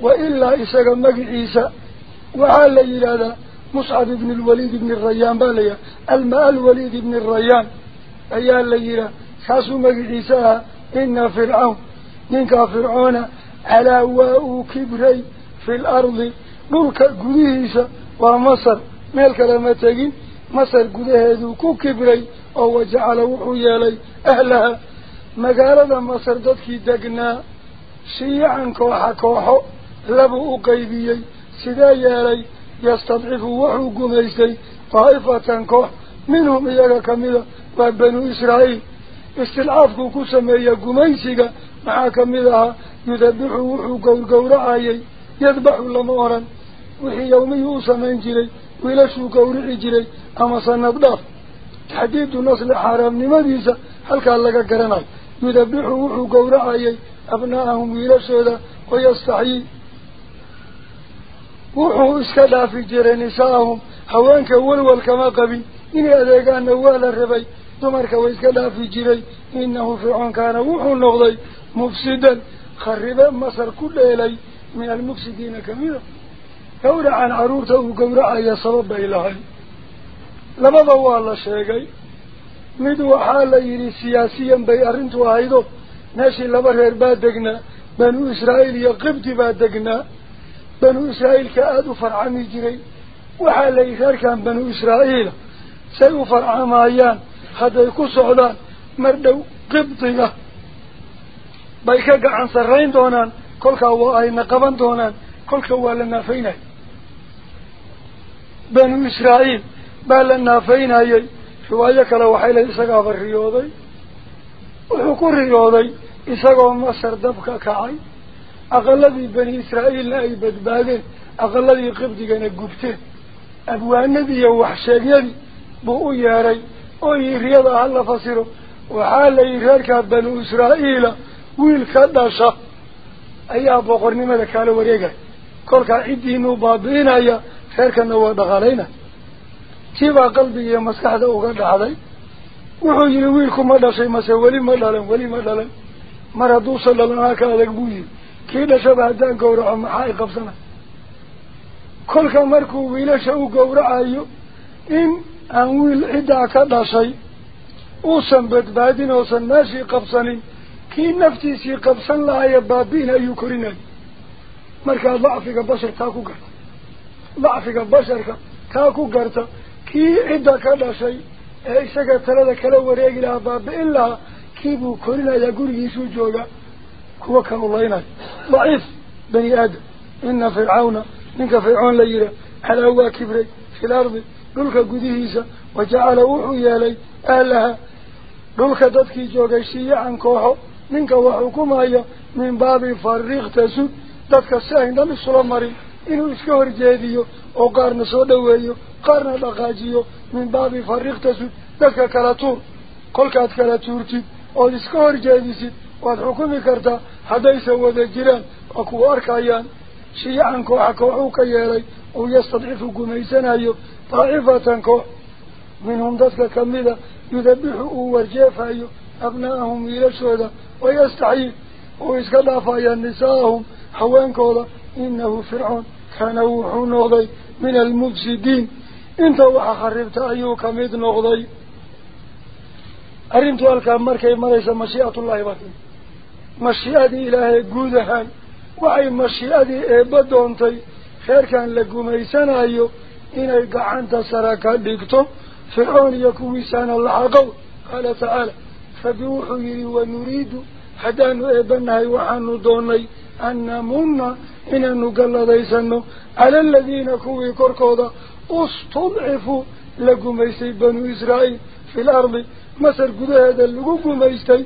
وإلا إساق مقعيسى وحال ليلا مصعب بن الوليد بن الريان باليا. الماء الوليد بن الريان. أيها الليلة كاسو مقعيساها إن فرعون ننكا فرعون على واء كبري في الأرض. نلك قديسة ومصر. ملك لما تجين مصر قديه كو كبري. أو وجعل وحيا لي أهلها سيا عنكو حكوحو لبو قيبيي سيدا يالي يستضعف وحو قميسي طائفة كوح منهم إياك كميدا وابنو إسرائيل. استلعافكو كسمي قميسيك مع كميداها يذبح وحو قول قول عايي يذبح لمورا. وحي يومي وصمين جلي ولشو قول عجلي أما سنبضاف تحديد نصل حرام نمديسة هل كان لك كرنال يذبح وحو قول عايي أبنائهم إلى سيدة ويستحيي وحو اسكدا في جرى نساءهم. حوانك والوال كما قبي. إني أذيقان نوال الربي. دمرك ويسكدا في جرى إنه فرعون كان وحو النغضي مفسدا. خربا مصر كل إلي. من المفسدين كميرا كورا عن عروته كورا يا سبب إلهي. لما ضوال الشيقي مدو حالي سياسيا بي أرنتو هايدو ناشي لبرهر بادقنا بنو إسرائيل يقبت بادقنا بنو إسرائيل كآدو فرعامي جري وحال يثار كان بنو إسرائيل سيو فرعام آيان هذا يكون سعودان مردو gacan sarrayn doonaan kolkaa waa ayna qaban doonaan kolka waa la naafaynayay banu israa'iil baa la naafaynayay riwaayo kale waxay lehay isagaaba riyooday riyooday isagoo masar dabka kacay aqaladii bani israa'iilna ay badbaadeen aqaladii qibdigana gubteen abwaanadii iyo waxsheegyadii buu u yeedhay oo yii riyada ha la fasiro waxaa la yidhi reerkaa banu israa'iila wiil ka dhasha ayaa boqornimada kaala wareegaya kolkaa ciddiinuu baabi'inaya reerkana waa dhaqaalayna tiibaa qalbiga iyo maskaxda uga dhacday وحو يري ويلكم ما دشي ما سولي ما دالن ولي ما دالن مرادو صلى الله عليه وسلم بوي كي دشا بعدان غورو ما حاي قبسنا كل كان مركو ويلا شو غورو آيو. إن ان ويل ادا كدشي أو سنبت بعدين أو سنماشي قبسني. كي نفتي سي قبسن لا يا بابين أيو كورين مركا ضعفي بشر تاكو غرت ضعفي بشر تاكو غرت كي إدا كدشي إيشك تلاذا كلاو ريقل أباب إلا كيبو كلنا يقول يسو جوغا الله اللينا ضعيف بني آدم إن فرعون إنك فرعون ليرا على هو كبري في الأرض قلك قديهيسا وجعل وحو يالي أهلها قلك دادكي جوغا الشيعا كوحو منك وحكم هيا من باب فرغ تسود دادك الساهن دام السلام مري إنو اسكور جاديو وقار نسو دوهيو qaarna dhaqaajiyo min baabi fariqta sud dadka kala tuur kolkaad kala tuurtid ood iska horjeedisid waad xukumi kartaa haddaysan wada jiraan waa kuwa arkayaan shiyacan kooxa kooxuu ka yeelay uu yastadcifu gumaysanayo daa'ifatan koox minhum dadka kamida yudabixu uu warjeefayo abnaa'ahum wiilashooda wayastaxyii uu iska dhaafaya nisaa'ahum haweenkooda inahu fircoon kaana wuxuu noqday min almufsidiin kharibta ayuu kamid noqday arrintu halkaa markay maraysa mashiicatullahi baa timi mashiicadii ilaahay guud ahaan waxay mashiicadii eebba doontay reerkan la gumaysanayo inay gacanta sara ka dhigto fircoon iyo kuwiisaana laxaqow qaala tacaala rabbi wuxuu yidhi wanuriidu haddaanu eebbanahay waxaanu doonnay an namunna inaanu galladaysano cala aladiina kuwii korkooda استضعفوا لكم ايسي بنو إسرائيل في الأرض. مصر قده هذا لكم ايسي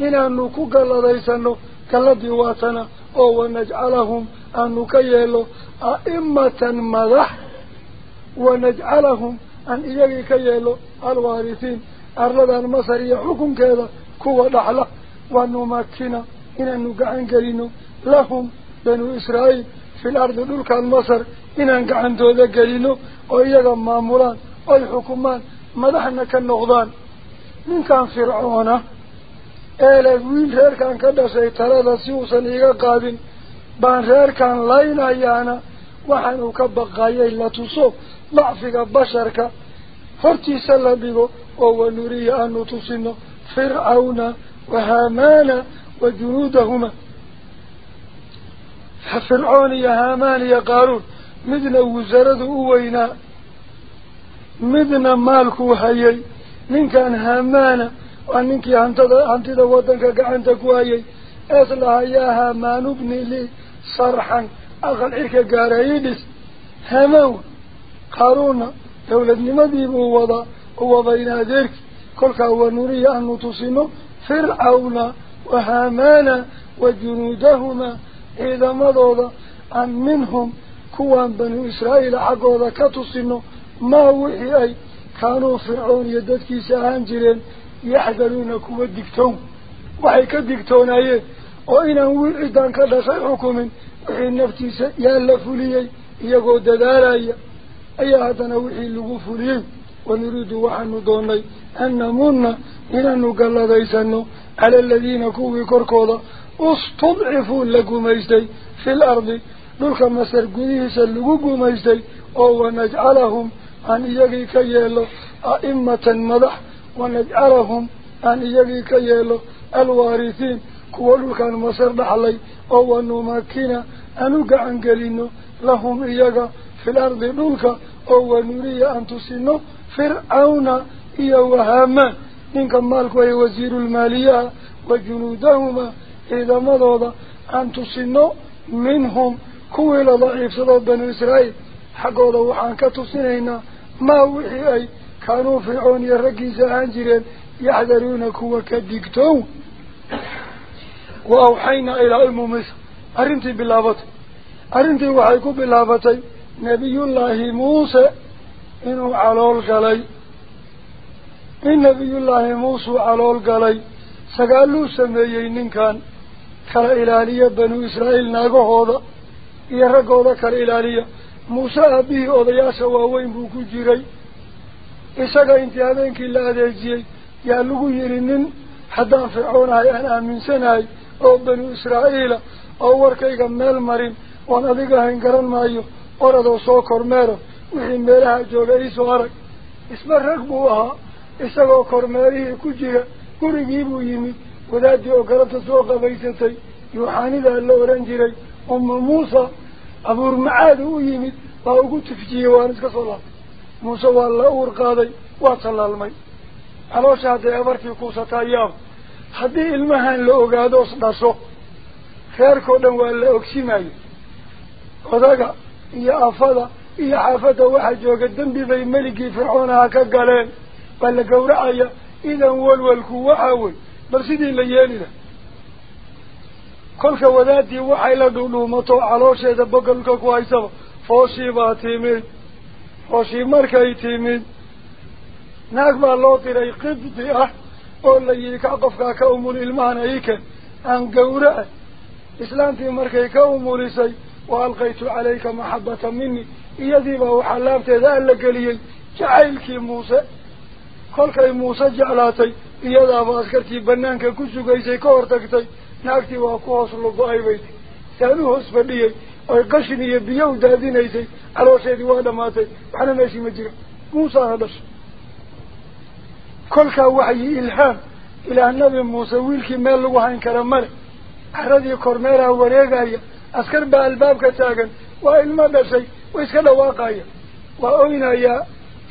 إنا نكو قال ريسانو كالذي واتنا أو نجعلهم أنو كيهلو. أئمة مضح ونجعلهم أن إيجي كيهلو. الوارثين أرد المصر يحكم كذا كوة دحلة ونمكنا إنا نقعن قرينو لهم بنو إسرائيل في الأرض دول كان مصر إنان كان دودة قلينو أو إياغا مامولان أو ما مدحنا كالنغضان من كان فرعونا إلى قويل هير كان كده سيطرة سيوسا إيغا قابين بان غير كان لاينا إيانا وحنو كبقايا إلا تصوب ضعفك بشرك فرتي سلبيغو وهو نريه أنو تصنو فرعونا وهامانا وجنودهما فرعون يا هامان يا قارون مثل وزارة أوينا مثل مالك وحيي. من كان هامانا. وانك انت ذا ودنك قعنتك وحيي اصلها يا هامان ابني لي صرحا. اغل عركة قارايدس هامو قارونا يولد نمذيب ووضا ووضينا ذلك. كلك هو نوري أن تصنو فرعون وهامانا وجنودهما. إذا مضوضا أن منهم xaggooda ka tusino maa wixii ay kaanuu fircoon iyo dadkiisa ahaan jireen yaxdaruuna kuwa digtoon waxay ka digtoonaayeen oo inaan wiil ciddaan ka dhashay xukumin wixii naftiisa yaa la fuliyey iyagoo dadaalaya ayaa haddana wixii lagu fuliyey wanuriidu waxaanu doonay an namunna inaanu galladaysano cala aladiina kuwii korkooda ustudcifuu la gumaystay fi lardi دولك مصر قديه سلقوكو ميزي أو ونجعلهم أن يجي كيالو أئمة مضح ونجعلهم أن يجي كيالو الوارثين كوالوكا مصر دحلي أو نماكينا أنوكا أنجلينو لهم إيجا في الأرض دولك أو نريا أن تسنو فرعون إيا وهاما إنك مالك وهي وزير المالية وجنودهما إذا مضوضا أن تسنو منهم la daciifsadoo banu israa'iil xaggooda waxaan ka tusinaynaa maa wixii ay kaanuu fircoon iyo raggiisa ahaan jireen yaxdaruuna kuwa ka digtoon wa awxaynaa ilaa ummu misr arrintii bilaabatay arrintii waxay ku bilaabatay nebiyullaahi muuse inuu calool galay in nebiyullaahi muusuu calool galay sagaaluu sameeyey ninkan kala ilaaliya banuu israa'iil naagahooda waaweyn buu ku jiray isaga intii habeenkii la adeejiyey yaa lagu yidhi nin haddaan fircoonahay aan aaminsanahay oo banuu israa'iila oo warkayga meel marin oon adiga hayn garan maayo oradoo soo kormeero wixii meelaha jooga iisoo arag isba rag buu ahaa isagoo kormeerihii ku jira gurigii buu yimid wadaadii oo galabta soo qabaysatay yuuxaanidaa la oran jiray ugu tufjiyey waan iska soo laabtay muuse waa la uur qaaday waa tallaalmay caloosha hadday abartii kuusataa yaab haddii ilmahan la ogaadoos dhasho reerkao dhan waa la ogsimayo odaga iyo afada iyo xaafadda waxaa jooga dembi bay meligii fircoonaha ka galeen waa la gawracaya idan walwalku waxaa wey bal sidii la yeeli lah كلك وذاتي وحي لدنو مطوع علوشي دبقى لك كويسة فوشي با تيمين فوشي مركا يتيمين ناك با اللوطي راي قبطي اح قول ييكا قفكا كومو الإلمان ايكا عن قوراء إسلام تي مركا كومو لسي وألقيت عليك محبة مني يذيب وحلامت ذا اللقى ليل جعيلك موسى كلك موسى جعلاتي يذاب أسكرتي بنانك كسو قيسي كورتكتي oy qashin iyo biyo u daadinaysay caloosheedii waa dhamaatay waxna meeshii ma jiro muusaana dhashay kolkaa waxyi ilhaam ilaah nabi muuse wiilkii meel lagu hayn kara male caradii kormeeraha wareegaya askar baa albaabka taagan waa ilmo dhashay way iska dhawaaqaya waa oynayaa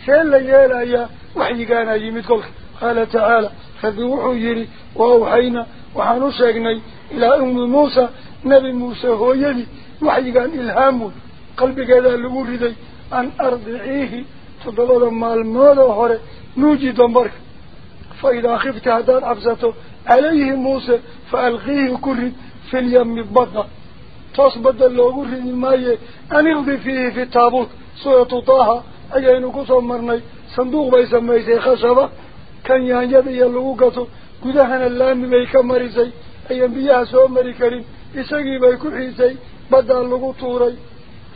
see la yeelayaa waxyigaana yimid kolka qaala tacaala rabbi wuxuu yidhi wa awxayna وحانو شاقني إلى أم موسى نبي موسى هو يلي وحي قال إلهام قلبي قال لأوردي أن أرضعيه تضلل ما المال وحره نوجي دمبر فإذا خفت هدان عبزته عليه موسى فألغيه كرد في اليم بضع تصبد لأورد الماية أن يغضي فيه في التابوت سورة طاها أي أنه قصمرني صندوق بيسميه خشبه كان يهان يدي قدهن اللام ميكا مريسي أي بيها سوى مري كريم إساقي بيكو حيسي بدا اللغو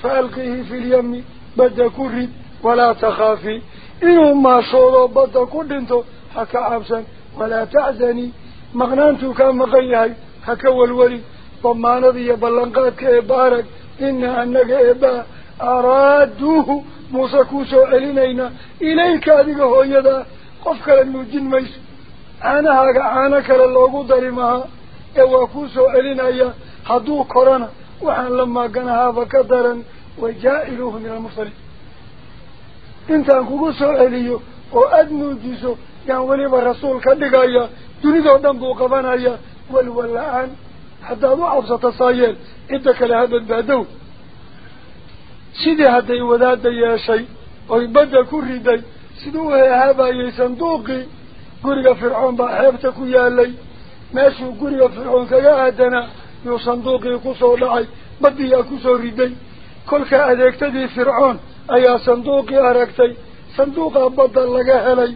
فألقيه في اليم بدا كريم ولا تخافي إنهم ما شوضوا بدا كردنتو حكا عبسا ولا تعزني مغنانتو كان مغيهي حكا والولي وما نضي بلنقات كإبارك إنا أنك إبا أرادوه موسى كوسو علينينا إليك هذه هو يدا قفك لأنه جن ميسو loogu dari mahaa ee waa kuu soo celinaya hadduu korana waxaan la maaganahaaba ka daran wajaa'iluuhu min almursaliin intaan kugu soo celiyo oo aada nuujiso yaan weliba rasuul ka dhigaya dunidoo dhan buu qabanaya walwal la-aan haddaad u cabsato saayeel cidda kale ha badbaadow sidii hadday wadaada yeeshay oy badda ku riday siduu u heehaabayay sanduuqii fircoon baa xeebta ku yaalay meeshuu guriga fircoon kaga aadanaa yuu sanduuqii kusoo dhacay baddiyaa kusoo riday kolka adeegtadii fircoon ayaa sanduuqii aragtay sanduuqaa badda laga helay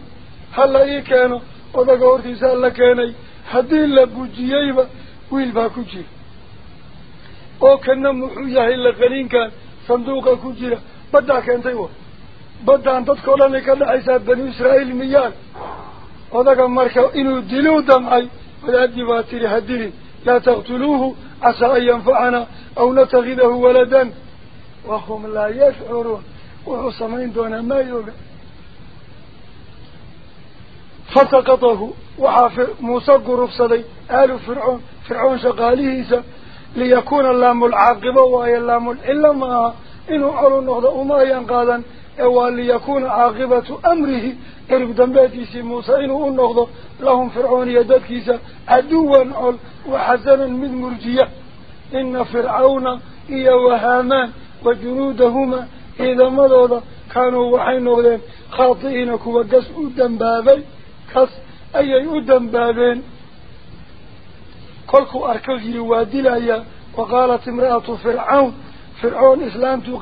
ha la ii keeno odaga hortiisaa la keenay haddii la bujiyeyba wiil baa ku jira oo kana muxuu yahay laqaliinkan sanduuqa ku jira baddaa keentay wa baddaan dadkao dhan ay ka dhexaysaa banu israa'iil miyaan وذاك مركه إنه دلو دمعي ولا دباتر هدري لا تقتلوه عسى أن ينفعنا أو نتغذه ولدا وهم لا يشعرون وعصمين دون ما يوغى فتقطه وحاف موسى قرف صدي آل فرعون فرعون شقاليه ليكون اللام العاقبة وهي اللام إلا ما إنه علو النهضة ما ينقاذا ليكون عاقبة أمره. إرب دنباتيسي موسى إنه النهضة لهم فرعون يددكيسا عدوا عل وحزنا من مرجية. إن فرعون إيا وهامان وجنودهما. إذا مضوا كانوا وحين نغذين خاطئين كوا قسء دنبابي kas ayay u dambaabeen kolkuu arko yiri waa dilayaa wa qaalat imra'atu fircawn fircoon islaamtuu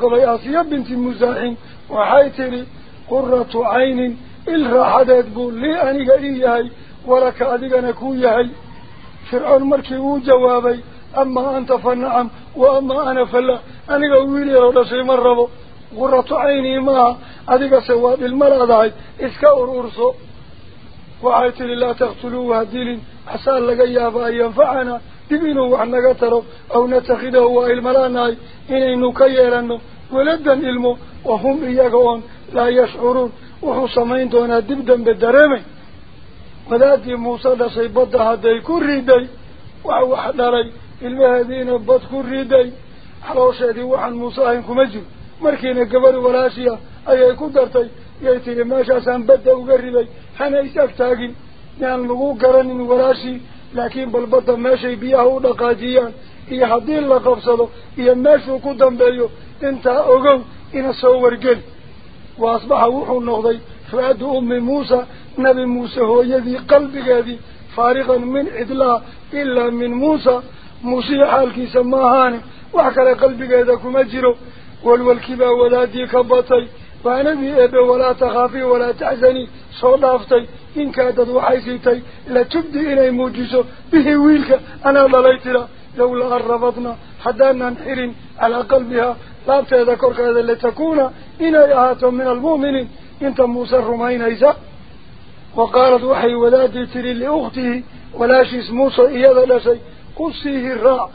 fircoon markii uu jawaabay amaa anta fa nacam wa amaa ana fala aniga wiil yaroo dhashay ma rabo quratu caynii maaha adigase waad ilma leedahay iska ururso waxay tidhi laa taqtuluuhu hadilin xasaan laga yaaba an yanfacanaa dib inuu wax naga taro aw natakhidahu waa ilmalaanahay inaynu ka yeelanno wuxuu samayn doonaa dib dambe dareemay wadaadii muuse dhashay badda hadday ku riday wax wax dhalay ilmaheediina bad ku riday xaloosheedii waxaan muuse ahayn kuma jiro markiina gabadhi walaashiya ayay ku dartay yay tihi meeshaasaan badda uga riday hana is agtaagin yaan lagu garanin walaashii لكن بالبطة ماشي بيها ونقاجيا هي الله لقبصده هي ماشي قدام بيو إنت اقو إنا صور قل وأصبح وحو النغضي فأد أم موسى نبي موسى هو يذي قلبك قادي فارغا من عدلا إلا من موسى. موسى حالك سماهاني. وحكرا قلبك هذا كمجره والوالكبا ولا ديك بطي وأنبي إبه ولا تخافي ولا تحزني صلافتي إن كادت وحيسيتي لتبدي إلي موجسه به ويلك أنا ضليت له لولا الربطنا حدانا نحر على قلبها. لا تذكرك هذا لتكون إن يهات من المؤمنين. أنت موسى الرمين إيسا وقالت وحي ولادي تري لأخته ولا شيء موسى إياذا لشي قصيه الراع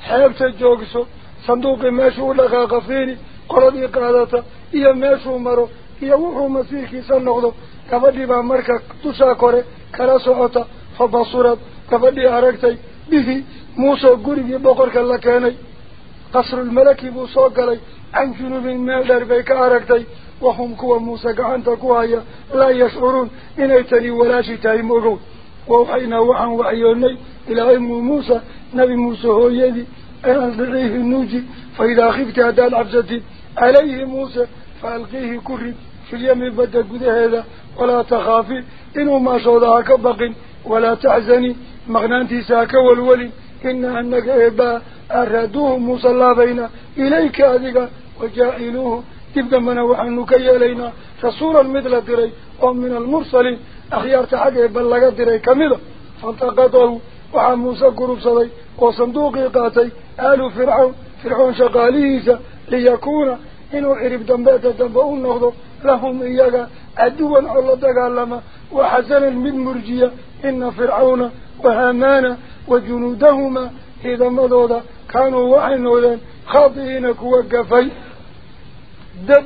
حيبت الجوكسو. صندوق ماشو لغا فيني قردي قادته إيا ماشو مرو إيا وحو مسيحي سنغضو كفدي با مركا تسا كوري كلا سعوتا فبصورت كفدي أركتي به موسى قريب بقرك الله كاني قصر الملكي بو صوقلي عن جنوب مال دربيك أركتي وهم كوا موسى قعنت كوايا لا يشعرون إن ايتني ولا شتاي مغون ووحينا وحن وحيوني إلى أم موسى نبي موسى هو يدي أن ألقيه النوجي فإذا خفت هذا العبزة عليه موسى فألقيه كرب في اليم بدأ قد هذا. ولا تخافي إنه ما صودها كبق ولا تحزني مغنانتي ساك والولي. إن أنك إبا أرادوه موسى الله بين إليك أذيك وجائلوه. تبقى من وحنك يلينا رسولا مثل دري ومن المرسلين. أخيار تحقه بلغ دري كمذا فانتقضه وعن موسى قرب صدي. وصندوقي قاتي. آل فرعون. فرعون شقاليسا ليكون إنه عرب دنبات دنبؤون نغضو لهم إياك عدوا على دقالما وحسنا من مرجية إن فرعون وهامان وجنودهما إذا مضوضا كانوا وحنوذا خاطئين كوقفي دم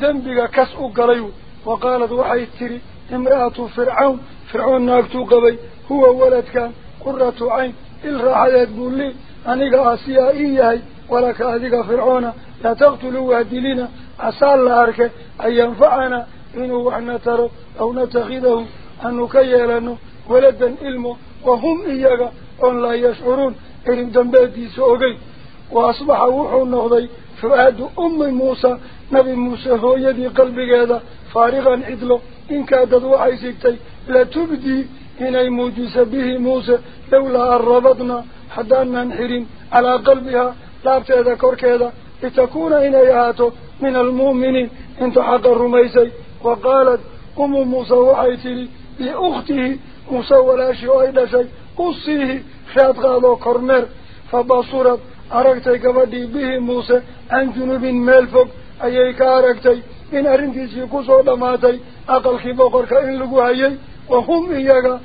دنبك كسء قليو وقالت وحي تري امرأة فرعون فرعون ناكتو قبي هو ولد كان قرة عين الراحة تقول لي أنيق آسيائي ولك أذيك فرعون لا تقتلوا وهدلنا عسى الله أن ينفعنا إنه وحنا ترى أو نتخذه أن نكيلنه ولدا علمه وهم إياك أن لا يشعرون إن دنباتي سوغي وأصبح وحو النغضي فؤاد أم موسى نبي موسى هو يدي قلبي هذا فارغا عدله. إن كادت وحي سكتي لتبدي إني موجس به موسى لولا الربطنا حتى ننحرين على قلبها. لا بتذكر كذا لتكون إنيهاته من المؤمنين. انت حق الرميسي. وقالت أم موسى وحيتي لأخته موسى ولا شيء أيضا شيء. قصيه خيات غالو كورنر فبصورت أركتي كبدي به موسى عن جنوب ميلفق أيك أركتي إن أرنتي سيكوسو دماتي أقل خبقرك إن لقوهي وهم إياك.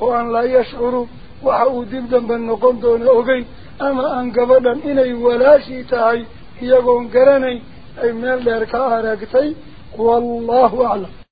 وأن لا يشعروا. وحاو دبدا بالنقم دون أغين أما أن قبدا إني ولا شيء تهي. يقون قرني أي من الدركة أركتي والله أعلم